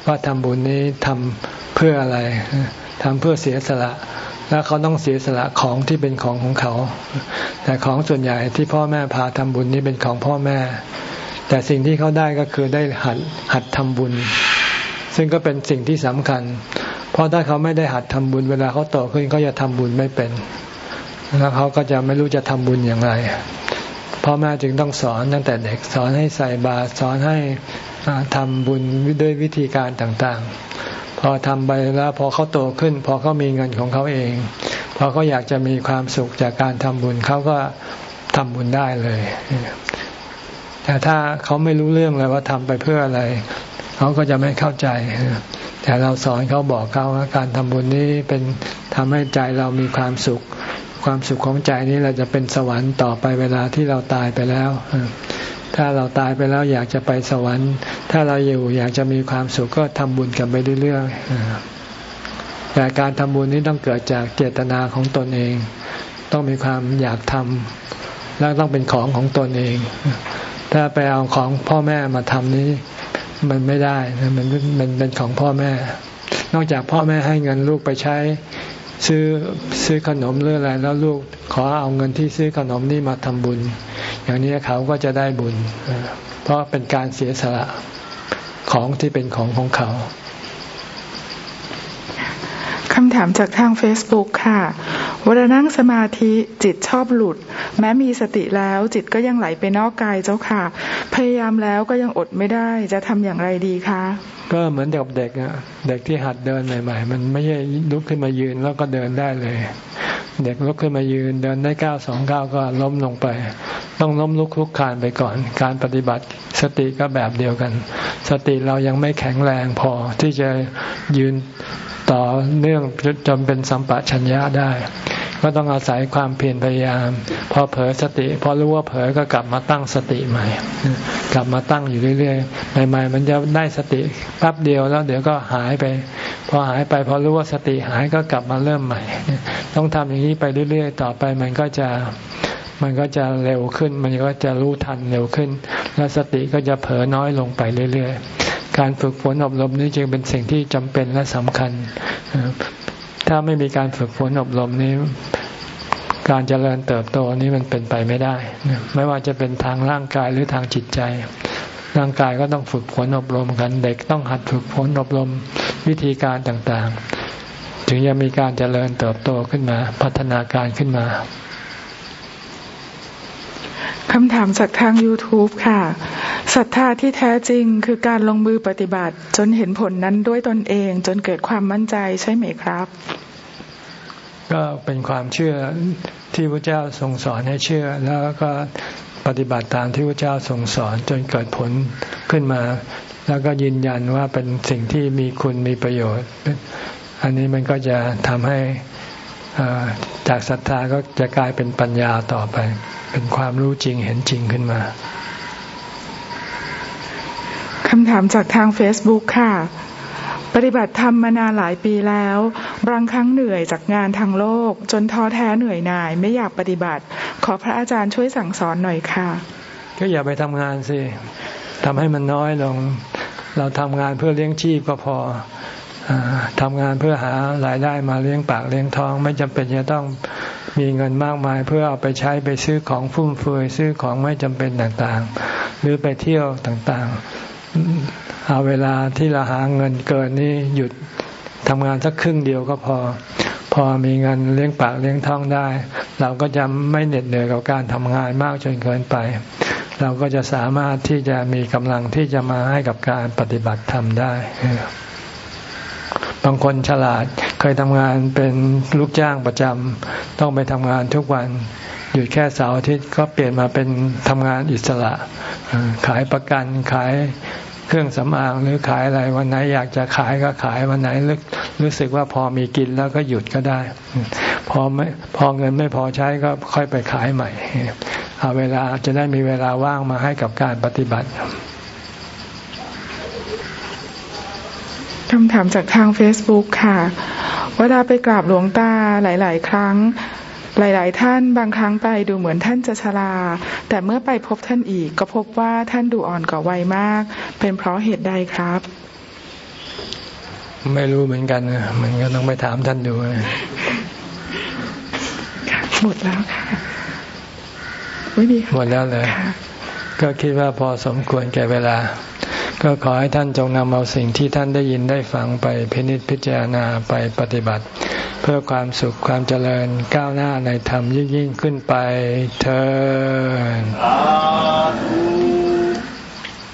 ว่าทำบุญนี้ทำเพื่ออะไรทำเพื่อเสียสละแล้วเขาต้องเสียสละของที่เป็นของของเขา แต่ของส่วนใหญ่ที่พ่อแม่พาทำบุญนี้เป็นของพ่อแม่ แต่สิ่งที่เขาได้ก็คือได้หัดหัดทำบุญ ซึ่งก็เป็นสิ่งที่สำคัญ เพราะถ้าเขาไม่ได้หัดทำบุญเวลาเขาโตขึ้นเขาจะทำบุญไม่เป็น แล้วเขาก็จะไม่รู้จะทำบุญอย่างไร พ่อแม่จึงต้องสอนตั้งแต่เด็กสอนให้ใส่บาตรสอนให้ทำบุญด้วยวิธีการต่างๆ พอทำไปแล้วพอเขาโตขึ้น พอเขามีเงินของเขาเอง พอเขาอยากจะมีความสุขจากการทำบุญเขาก็ทำบุญได้เลย แต่ถ้าเขาไม่รู้เรื่องเลยว่าทำไปเพื่ออะไร เขาก็จะไม่เข้าใจ แต่เราสอนเขาบอกเขาว่าการทำบุญนี้เป็นทำให้ใจเรามีความสุข ความสุขของใจนี้เราจะเป็นสวรรค์ต่อไปเวลาที่เราตายไปแล้ว ถ้าเราตายไปแล้วอยากจะไปสวรรค์ ถ้าเราอยู่อยากจะมีความสุขก็ทำบุญกันไปเรื่อยๆแต่การทำบุญนี้ต้องเกิดจากเจตนาของตนเอง ต้องมีความอยากทำแล้วต้องเป็นของของตนเอง ถ้าไปเอาของพ่อแม่มาทำนี้มันไม่ได้มันมันเป็นของพ่อแม่ นอกจากพ่อแม่ให้เงินลูกไปใช้ ซื้อซื้อขนมหรืออะไรแล้วลูกขอเอาเงินที่ซื้อขนมนี่มาทำบุญ อย่างนี้เขาก็จะได้บุญ เพราะเป็นการเสียสละของที่เป็นของของเขาคำถามจากทาง Facebook ค่ะ เวลานั่งสมาธิจิตชอบหลุด แม้มีสติแล้วจิตก็ยังไหลไปนอกกายเจ้าค่ะ พยายามแล้วก็ยังอดไม่ได้จะทำอย่างไรดีคะ ก็เหมือนเด็กเด็กอะเด็กที่หัดเดินใหม่ๆ มันไม่ใช่ลุกขึ้นมายืนแล้วก็เดินได้เลย เด็กลุกขึ้นมายืนเดินได้ก้าวสองก้าวก็ล้มลงไป ต้องล้มลุกคลุกคานไปก่อน การปฏิบัติสติก็แบบเดียวกัน สติเรายังไม่แข็งแรงพอที่จะยืน ต่อเนื่องจนเป็นสัมปะชัญญะได้ ก็ต้องอาศัยความเพียรพยายาม พอเผลอสติ พอรู้ว่าเผลอก็กลับมาตั้งสติใหม่ กลับมาตั้งอยู่เรื่อยๆใหม่ๆมันจะได้สติแป๊บเดียวแล้วเดี๋ยวก็หายไป พอหายไป พอรู้ว่าสติหายก็กลับมาเริ่มใหม่ ต้องทำอย่างนี้ไปเรื่อยๆ ต่อไปมันก็จะมันก็จะเร็วขึ้น มันก็จะรู้ทันเร็วขึ้น และสติก็จะเผลอน้อยลงไปเรื่อยๆ การฝึกฝนอบรมนี้จึงเป็นสิ่งที่จำเป็นและสำคัญ ถ้าไม่มีการฝึกฝนอบรมนี้ การเจริญเติบโตนี้มันเป็นไปไม่ได้ ไม่ว่าจะเป็นทางร่างกายหรือทางจิตใจ ร่างกายก็ต้องฝึกฝนอบรมกัน เด็กต้องหัดฝึกฝนอบรมวิธีการต่างๆ ถึงจะมีการเจริญเติบโตขึ้นมา พัฒนาการขึ้นมา คำถามจากทาง YouTube ค่ะศรัทธาที่แท้จริงคือการลงมือปฏิบัติ จนเห็นผลนั้นด้วยตนเอง จนเกิดความมั่นใจใช่ไหมครับ ก็เป็นความเชื่อที่พระเจ้าทรงสอนให้เชื่อ แล้วก็ปฏิบัติตามที่พระเจ้าทรงสอน จนเกิดผลขึ้นมา แล้วก็ยืนยันว่าเป็นสิ่งที่มีคุณมีประโยชน์ อันนี้มันก็จะทำให้ จากศรัทธาก็จะกลายเป็นปัญญาต่อไป เป็นความรู้จริงเห็นจริงขึ้นมาคำถามจากทาง Facebook ค่ะ ปฏิบัติธรรมมานานหลายปีแล้ว บางครั้งเหนื่อยจากงานทางโลก จนท้อแท้เหนื่อยหน่าย ไม่อยากปฏิบัติ ขอพระอาจารย์ช่วยสั่งสอนหน่อยค่ะ ก็อย่าไปทำงานสิทำให้มันน้อยลง เราทำงานเพื่อเลี้ยงชีพก็พอ ทำงานเพื่อหารายได้มาเลี้ยงปากเลี้ยงท้อง ไม่จำเป็นจะต้องมีเงินมากมาย เพื่อเอาไปใช้ไปซื้อของฟุ่มเฟือยซื้อของไม่จำเป็นต่างๆ หรือไปเที่ยวต่างๆ เอาเวลาที่เราหาเงินเกินนี้หยุดทำงานสักครึ่งเดียวก็พอ พอมีเงินเลี้ยงปากเลี้ยงท้องได้ เราก็จะไม่เหน็ดเหนื่อยกับการทำงานมากจนเกินไป เราก็จะสามารถที่จะมีกำลังที่จะมาให้กับการปฏิบัติธรรมได้ บางคนฉลาดเคยทำงานเป็นลูกจ้างประจำต้องไปทำงานทุกวันหยุดแค่เสาร์อาทิตย์ก็เปลี่ยนมาเป็นทำงานอิสระ ขายประกันขายเครื่องสำอางหรือขายอะไรวันไหนอยากจะขายก็ขายวันไหนรู้รู้สึกว่าพอมีกินแล้วก็หยุดก็ได้ พอไม่พอเงินไม่พอใช้ก็ค่อยไปขายใหม่เอาเวลาจะได้มีเวลาว่างมาให้กับการปฏิบัติ คำถามจากทาง Facebook ค่ะ เวลาไปกราบหลวงตาหลาย ๆ ครั้ง หลาย ๆ ท่านบางครั้งไปดูเหมือนท่านจะชรา แต่เมื่อไปพบท่านอีก ก็พบว่าท่านดูอ่อนกว่าวัยมาก เป็นเพราะเหตุใดครับ ไม่รู้เหมือนกันมันก็ต้องไปถามท่านดูหมดแล้วค่ะไม่มีหมดแล้วเลยก็คิดว่าพอสมควรแก่เวลา ก็ขอให้ท่านจงนำเอาสิ่งที่ท่านได้ยินได้ฟังไปพินิจพิจารณาไปปฏิบัติ เพื่อความสุขความเจริญก้าวหน้าในธรรมยิ่งยิ่งขึ้นไปเธอ